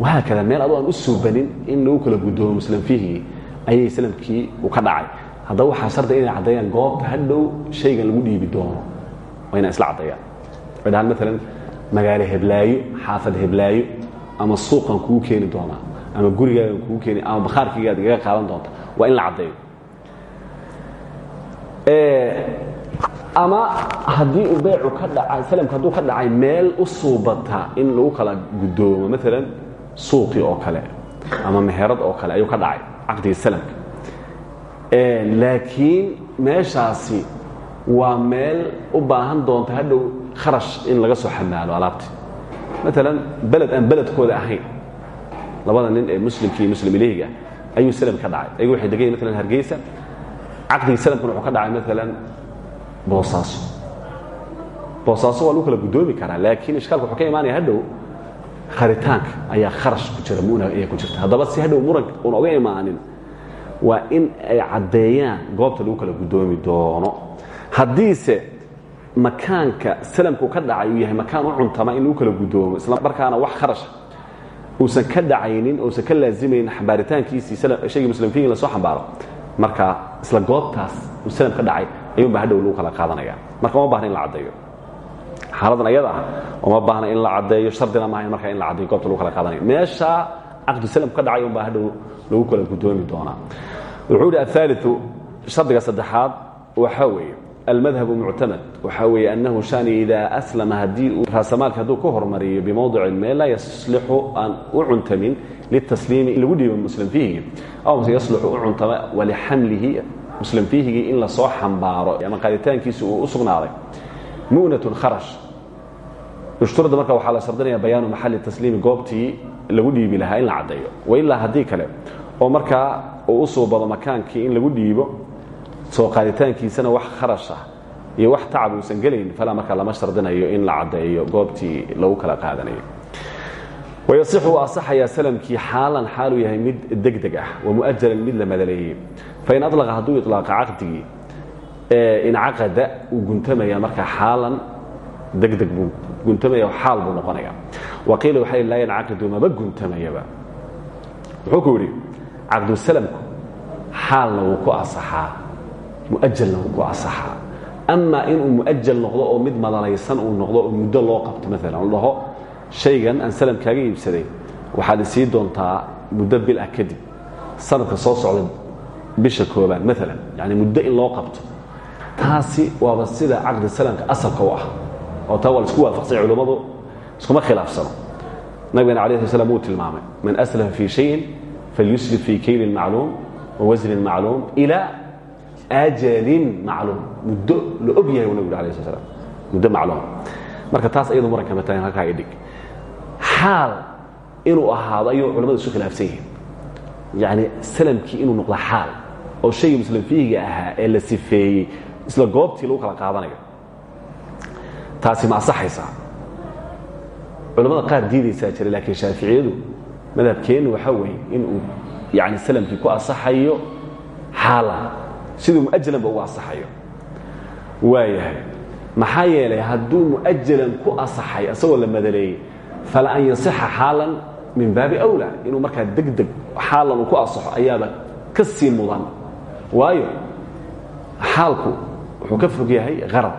Wahaa kada meel adoo aan u suubanin in lagu kala guddoomo muslim fiihigii ayay salamkii uu ka dhacay. Haddaba waxaa shardiga inay caddeeyaan goobta hadhow shaygan lagu dhiibi doono. Waa inay isla caddeeyaan way dhahaan maalan magaalo heblaayo xaafad heblaayo ama suuqan kugu keeni doonaa ama gurigaagan kugu keeni ama bakhaarkaygaad igaga qaadan doonta waa in la caddeeyo. Ama haddii uu beecu ka dhacay salamka hadduu ka dhacay meel u suubata in lagu kala guddoomo maalan suuqii oo kale ama meherad oo kale ayuu ka dhacay caqdigii salamka. Laakiin meeshaasi waa meel u baahan doonta hadhow kharash in laga soo xamaalo alaabti. Maalan beled aan beledkooda ahayn. Labada nin ee muslimkii muslim ileyhiga ayuu salam ka dhacay. Ayagu waxay degan yihiin maalan hargeysa. Caqdigii salamkuna wuxuu ka dhacay maalan boosaaso. Boosaaso waa lagu kala guddoomi karaa laakiin ishkaalka wuxuu ka imaanaya hadhow qaritaanka ayaa kharash ku jira muna ayaa ku jirta. Haddaba si hadhow muranka uuna oga imaanin waa in ay caddeeyaan goobta lagu kala guddoomi doono. Haddiise makaanka salamku ka dhacay uu yahay makaan u cuntama inuu kala gudoomo isla markaana wax kharasha ah, uusan ka dhacaynin uusan ka laazimaynin xambaaritaankiisii shaygii muslimkiin la soo xambaaro marka isla goobtaas uu salam ka dhacay ayuunba hadhow lagu kala qaadanaya. Marka uma baahna in la caddeeyo. Xaaladan ayada ah uma baahna in la caddeeyo shardina maaha markaa in la caddeeyo goobta lagu kala qaadanayo meesha caqdu salamku ka dhacay unbaa hadhow lagu kala gudoomi doonaa. Wuxuu idhi aaliu shardiga saddexaad waxaa weeye almadhabu muctamad waxaa weeye annahu shani idaa aslama haddii uu raasamaalka hadduu ka hormariyo bimowdicin meel laa yaslixu aan u cuntamin litasliimi lagu dhiibo muslim fiihigi aw mase yaslixu u cuntama walixamlihi muslim fiihigii in la soo xambaaro ama qaaditaankiisu uu u sugnaaday mu'natun kharash ushturada marka waxaa la shardinaya bayaanu maxali tasliimi goobtii lagu dhiibi lahaa in la caddeeyo wailaa haddii kale oo markaa uu u suubado makaankii in lagu dhiibo soo qaaditaankiisana wax kharash ah iyo wax tacab uusan gelayn falaa markaa lama shardinayo in la caddeeyo goobtii lagu kala qaadanayo. Wayasixu u asaxayaa salamkii xaalan xaaluu yahay mid degdeg ah wamu'ajalan mid la madaleeyey. Fain alaqa hadduu ilaaqa caqdigii incaqada uu guntamaya markaa xaalan degdeg buu guntamaya xaal buu noqonaya. Waqiila waxay laa yancaqidu maba guntamayaba. Wuxuu ku yidhi caqdusalamku xaalna wuu ku asaxaa muajalna wuu ku asaxaa amaa inuu muajal noqdo oo mid madalaysan uu noqdo oo muddo loo qabto maalan dhaho shaygan aan salam kaaga iibsaday waxaad isii doontaa muddo bil ah kadib sanadka soo socda bisha koobaad maalan yani muddo in loo qabto. Taasi waaba sida caqdi salamka asalka u ah oo taa waa la isku waafaqsay culummadu iskuma khilaafsano. Nabigana ala sl slam wuu tilmaamay man aslafa fii shayin falyuslif fii kaylin macluum wa wasnin macluum ilaa ajalin macluum muddo la og yahay u nabig slam muddo macluum marka taas ayadu muranka matalan halkaa idhig xaal inuu ahaado ayuu culamadu isu khilaafsan yihiin yani salamkii inuu noqdo xaal oo shaygii muslim fiihiga ahaa ee la sifeeyey isla goobtii lagu kala qaadanayo taasi ma asaxaysaa culamada qaar diidaysaa jira laakiin shaaficiyadu madhabkeennu waxaa weeye inuu yani salamkii ku asaxayo xaalan siduu mu'ajalanba ugu asaxayo waayahay maxaa yeelay hadduu mu'ajalan ku asaxay asagoo la madaleeyey fala an yasixa xaalan min baabi awla inuu markaa degdeg xaalan uu ku asaxo ayaaba ka sii mudan. Waayo xaalku wuxuu ka fog yahay harar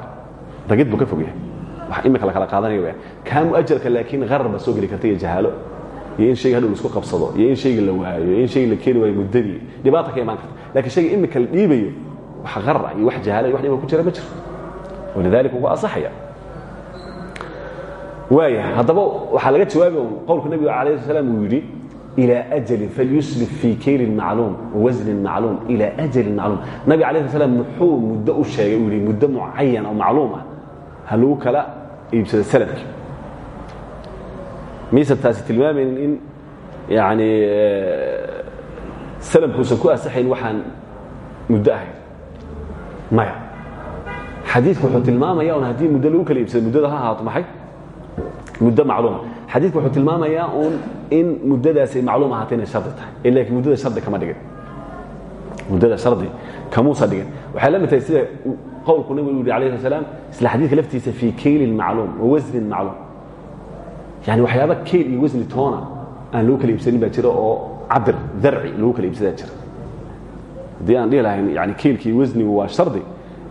dagid buu ka fog yahay. Wax imika la kala qaadanaya wayaan kaa mu'ajalka laakiin harar baa soo geli karta iyo jahaalo. Iyo in shayga hadhow la isku qabsado iyo in shayga la waayo iyo in shayga la keeni waayo muddadii. Dhibaata ka imaan karta laakiin shayga imika la dhiibayo wax arar iyo wax jahala iyo wax dhibaa ku jira ma jiro walidaalika wuu asaxaya waaya haddaba waxaa laga jawaabi qowlka nebigu alayh sl slam uu yidhi ilى ajalin falyuslif fii kaylin macluum wasnin macluum ilى ajalin macluum nabig alayh sl slam muxuu muddo u sheegay uu yidhi muddo mucayan oo macluum ah ha lagu kala iibsado sanadka maysan taasi tilmaamaynin in yani salamkuusan ku asaxayn waxaan muddo ahayn maya. Xadiidku wuxuu tilmaamaya un haddii muddo lagu kala iibsado muddada ha ahaato maxay? Muddo macluuma xadiidku wuxuu tilmaamayaa uun in muddadaasi macluum ahaata inay shardi tahay. Laakiin muddada shardi kama dhigin. Muddada shardi kamuusa dhigin. Waxay la mid tahay sida qowlku nabigu yidhi alayh salaam isla xadiidka laftiisa fii kaylin macluum wa wasnin macluum. Yani waxyaaba kayl iyo wasni toona aan lagu kala iibsanin baa jira oo cabir darci lagu kala iibsadaa jira haddii aan dhihi lahayn yani kaylki iyo wasnigu waa shardi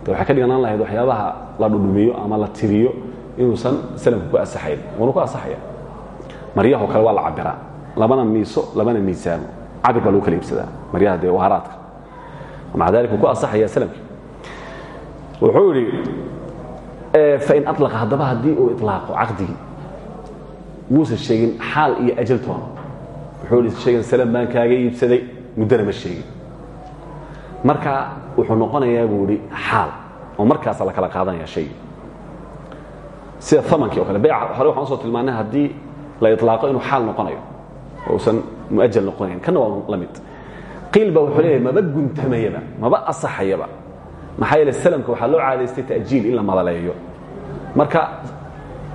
de waxay ka dhiganaan lahayd waxyaabaha la dhudhumiyo ama la tiriyo inuusan salamka ku asaxayn. Wuuna ku asaxaya. Maryahoo kale waa la cabiraa. Labana miiso labana miisaano. Cabir baa lagu kala iibsadaa. Maryaha dee waharaadka maca dalika ku asaxaya salamki wuxuu idhi fain alaqa haddaba haddii uu ilaaqo caqdigii muusan sheegin xaal iyo ajaltoona wuxuu idhi sheegan salam baan kaaga iibsaday muddana ma sheegin. Marka wuxuu noqonayaa buu idhi xaal oo markaasa la kala qaadanaya shaygi sida amankii o kale beyca hore waxaan u soo tilmaanay haddii la ilaaqo inuu xaal noqonayo oo usan muajal noqonayn kana waa la mid. Qiil ba wuxuu leeyahay maba guntamayaba maba asaxayaba. Maxaa yeele salamka waxaa loo caadaystay ta'jiil in la madaleeyo. Marka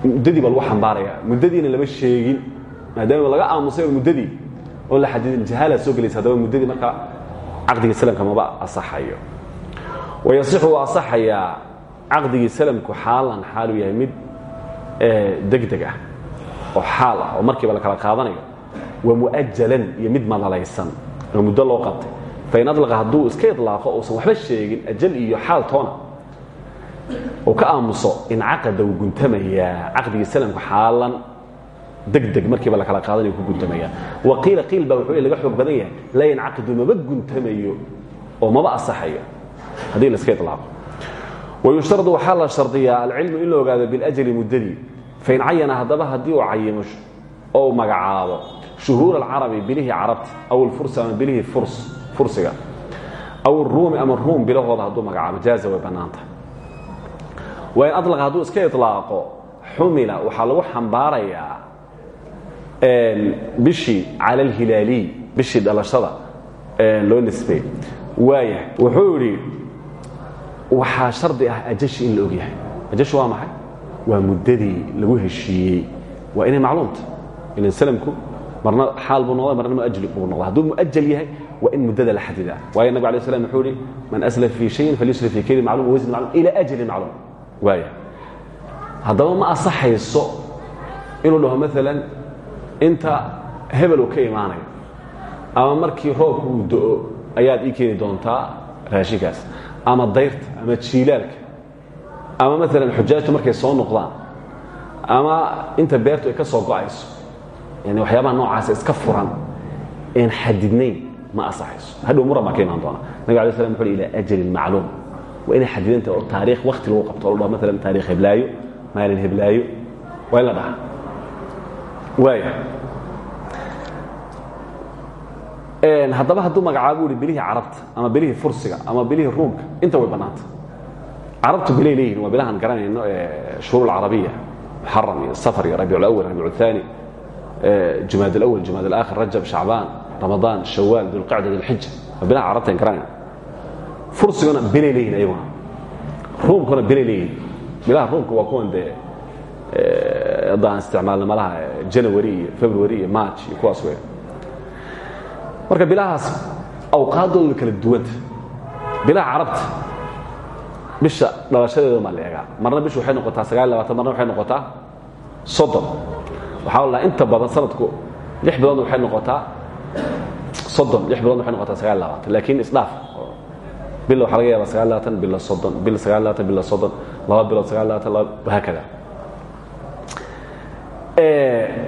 muddadii baa lagu xambaaraya muddadiina lama sheegin maadaama laga aamusay oo muddadii oo la xadidin jahaala soo gelaysa haddaba muddadii marka caqdigii salamka maba asaxayo. Wayasixu uu asaxayaa caqdigii salamku xaalan xaaluu yahay mid degdeg ah oo xaal ah oo markiiba la kala qaadanayo wa mu'ajalan iyo mid madalaysan oo muddo loo qabtay. Fain adlaqa hadduu iska ilaaqo uusan waxba sheegin ajal iyo xaal toona uu ka aamuso incaqada wuu guntamayaa caqdigii salamku xaalan degdeg markiiba la kala qaadanayo ku guntamayaa wa qiila qiil baa wuxuu laga xoog badan yahay laa yancaqidu maba guntamayo oo maba asaxayo. Haddii la iska ilaaqo wayushtaradu waxaa la shardiyaa alcilmu in la ogaado biljali muddadii fain cayana haddaba haddii uu cayimo oo magacaabo shuhuur alcarabi bilihii carabta aw alfursi ama bilihii fursiga aw aruumi ama ruum bilahooda hadduu magacaabo jaaza way bannaantahay wain alaqa hadduu iska ilaaqo xumila waxaa lagu xambaarayaa bishii cala alhilaaliy bishii dhalashada loo nisbeey waaya wuxuu idhi waxaa shardi ah ajashi in la og yahay ajashu waa maxay? Waa muddadii lagu heshiiyey. Waa inay macluumta ilan salamku marna xaal buu noqda marna muajl buu noqda hadduu muajal yahay waa in muddada la xadidaa waayo nabig alay slam wuxuu ihi man aslaf fii shayin falyusrif fii kaylin maclum wasni maclum ila ajalin macluum. Waaya haddaba ma asaxayso inuu dhaho maalan inta hebel uu ka imaanayo. Ama markii roobku uu do-o ayaad ii keeni doontaa raashinkaas. Ama dayrta ama jiilaalka. Ama maalan xujaajtu markay soo noqdaan. Ama inta beertu ka soo go'ayso. Yani waxyaabaha noocaasa iska furan een xadidnayn ma asaxayso hadhow muran baa ka doona. Nabig alay slam wuxu ilaa ajalin macluum. Waa inay xadidanta oo taariikh wakti lagu qabto o la dhaho maalan taarikh heblaayo heblaayo waa in la haddaba hadduu magacaabo uhi bilihii carabta ama bilihii fursiga ama bilihii ruumka inta way bannaanta. Carabtu bilay leeyihiin waa bilahaan garanayno shuhur alcarabiya muxaram iyo safar iyo rabiic alawal rabiic athani jumaad alawal jumaad alaakhir rajab shacbaan ramadaan shawaal dulqacda dilxija waa bilaha carabta garanayna fursiguna bilay leeyihiin ayaguna. Ruumkuna bilay leeyihiin bilaha ruumka haddaan isticmaalna malaha janawary iyo february iyo march iyo kuwaas weya marka bilahaas awqaaddooda kala duwanta bilaha carabta bisha dhalashadeeda maa la eegaa marna bishu waxay noqotaa sagaal labaatan marna waxay noqotaa soddon. Waxaa la inta badan sanadku lix biloodna waxay noqotaa soddon lix biloodna waxay noqotaa sagaal labaatan. Laakiin isdhaaf bil waxaa laga yaaba sagaal labaatan bila soddon bil sagaal labaatan bila soddon laba bilood sagaal labaatan laba wahaakada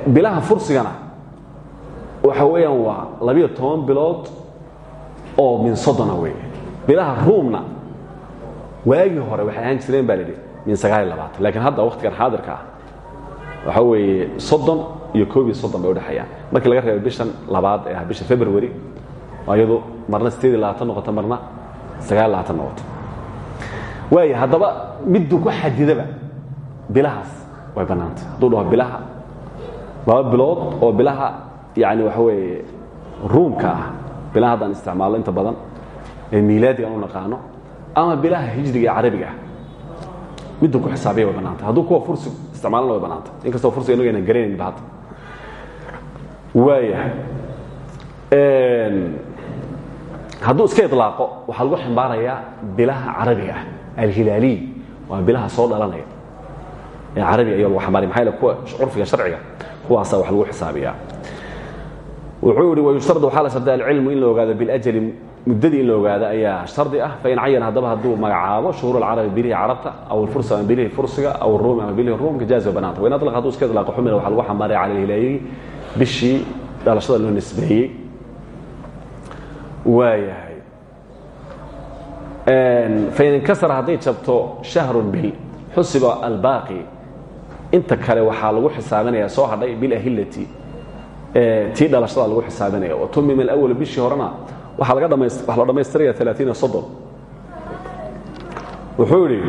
bilaha fursigana waxa weeyaan waa labiyo toban bilood oo min soddona wey bilaha ruumna waagii hore waxay ahaan jireen baa lidhi min sagaal iyo labaatan. Lakiin hadda wakhtigan xaadirka ah waxaa weeye soddon iyo koob iyo soddon bay udhexeeyaan markii laga reebay bishan labaad ee ah bisha february oo iyadu marna sideed iyo labaatan noqoto marna sagaal labaatan noqoto. Waaya haddaba miduu ku xadidaba bilahaas way bannaantay. Hadduu dhaho bilaha laba bilood oo bilaha yani waxa weeye ruumka ah. Bilaha haddaan isticmaalno inta badan ee miilaadiga aan u naqaano ama bilaha hijriga ee carabiga ah. Miduu ku xisaabiya way bannaantay. Hadduu kuwa fursi isticmaalana way bannaantay. Inkastoo fursiga inagu aynan garanaynba hadda. Waaya hadduu iska ilaaqo waxaa lagu ximbaarayaa bilaha carabiga ah. Alhilaaliy waa bilaha soo dhalanaya. Ee carabiga ayaa lagu xambaaraya maxaa kuwa curfiga sharciga kuwaasa wax lagu xisaabiyaa. Wuxuu yihi wayushtarad waxaa la shardiya alcilmu in la ogaado biljali muddadii in la ogaado ayaa shardi ah. Fain cayan haddaba hadduu magacaabo shuhuur alcarabi bilihii carabta aw alfursa ama bilihii fursiga aw aruumi ama bilihii ruumka jaaza banaanta. Wain adlaq hadduu iska ilaaqo xumila waxaa lagu xambaaraya cala alhilaaliyi bishii dhalashada loo nisbeeyey. Waayahay. Fain inkasara hadday jabto shahrun bil xusiba albaaqi inta kale waxaa lagu xisaabinaya soo hadhay bilahilati tii dhalashada lagu xisaabinaya watumima alawal bishii horena waxaa la dhammaystiraya alaaiina soddon. Wuxuu idhi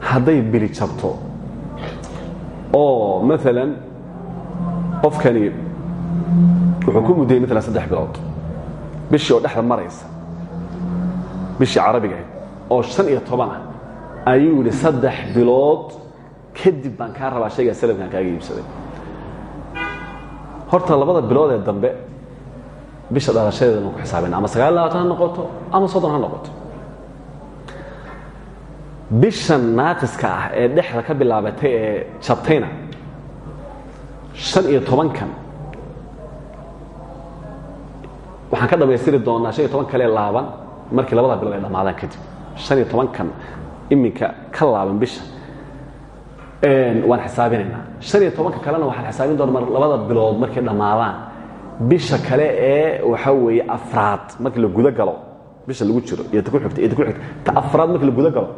hadday bili jabto oo maalan qofkani wuxuu ku muddayey maalan saddex bilood. Bishii oo dhexda maraysa bishii carabiga oo shan iyo toban ah ayuu yidhi saddex bilood kadib baan kaa rabaa shaygaa salamkaan kaaga iibsaday. Horta labada bilood ee dambe bisha dhalashadeeda baan ku xisaabina ama sagaal labaatan ha noqoto ama soddon ha noqoto. Bishan naaqiska ah ee dhexda ka bilaabatay ee jabtayna shan iyo tobankan waxaan ka dhammaystiri doonaa shan iyo toban kale laaban markii labada bilood ay dhammaadaan kadib. Shan iyo tobankan iminka ka laaban bisha waan xisaabinaynaa han iyo tobanka kalena waxaan xisaabin doona labada bilood markay dhammaadaan bisha kale ee waxa weeye afraad markii la guda galo bisha lagu jiro iyo ta ku xigta iyo ta ku xigta ta afraad markii la guda galo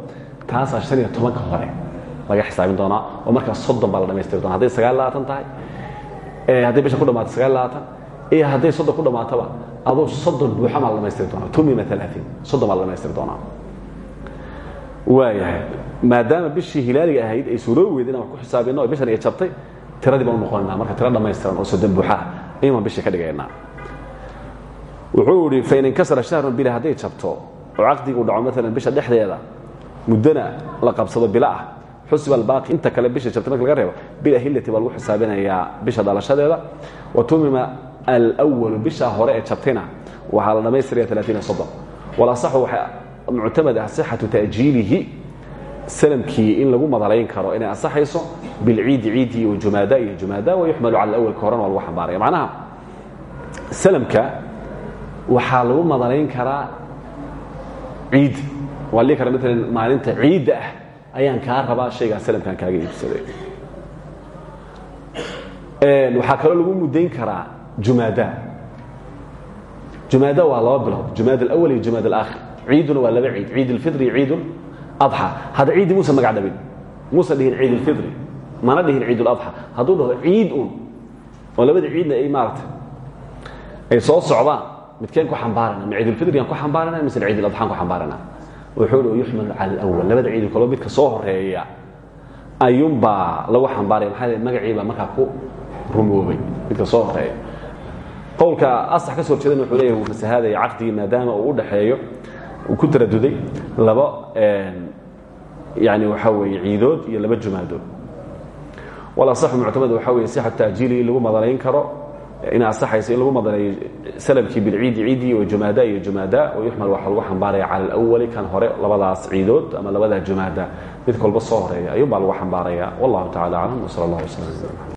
taasaa han iyo tobanka hore laga xisaabin doonaa oo markaas soddon baa la dhamaystiri doona hadday sagaal labaatan tahay hadday bisha ku dhammaato sagaal labaatan iyo hadday soddon ku dhammaatoba aduu soddon buuxa maa la dhamaystiri doonaa. Tumima alaain soddon baa la dhamaystiri doonaa. Waayahay maadaama bishii hilaaliga ahayd ay suuroobi weyd inaan wax ku xisaabino bishan ay jabtay tiradii baan u noqonanaa marka tiro dhammaystiran oo soddon buuxaah ayaan bishii ka dhigaynaa. Wuxuu idhi fain inkasara shahrun bila hadday jabto oo caqdigu dhaco maalan bisha dhexdeeda muddona la qabsado bila ah. Xusiba albaaqi inta kale bisha jabtay marka laga reebo bila hilati baa lagu xisaabinayaa bisha dhalashadeeda wa tumima alwalu bisha hore ee jabtayna waxaa la dhammaystiraya alaaiina soddon walasaxu waxaa muctamad ah sixatu ta'jiilihi salamkii in lagu madalayn karo inay ansaxayso bilciidi ciidi iyo jumaada iyo jumaada wayuxmalu cala awalka horena waa lagu xambaaraya. Macnaha salamka waxaa lagu madalayn karaa ciid. Waa lii kara maalan maalinta ciidda ah ayaan kaa rabaa shaygaa salamkaan kaaga iibsaday waxaa kaloo lagu mudayn karaa jumaada. Jumaada waa laba bilood jumaad alawal iyo jumaad alaakhir. Ciiduna waa laba ciid ciid alfitri iyo ciid hadda ciiddii muusa magac dhabin muusa dhihin ciid alfitri mana dhihin ciid uladxa hadduu dhaho ciid un. Oo labada ciidna ay maarata ay soo socdaan midkeen ku xambaarana ma ciid alfitriyan ku xambaarana mise ciid aladxaan ku xambaarana? Wuxuu hi yuxmalu cala alawal labada ciidi kaloo midka soo horreeya ayuunbaa lagu xambaaraya. Maxaa magaciibaa markaa ku rumoobay midka soo horreeya. Qowlka asax ka soo horjeedana wuxuu leeyahy wuu fasahaadaya caqdigii maadaama uu u dhaxeeyo ku taraduday laba yani waxaa weeye ciidood iyo laba jumaadood. Walasaxu muctamad waxaa weye sixatu ta'jiili in lagu madanayn karo inay asaxayso in lagu madaneeyo salabkii bilciidi ciidii oo jumaada iyo jumaada oo yuxmal waxaa lagu xambaaraya cala alawali kan hore labadaas ciidood ama labadaa jumaada midka walba soo horreeya ayuun baa lagu xambaaraya. Wallahu tacala aclam wsal allah waslam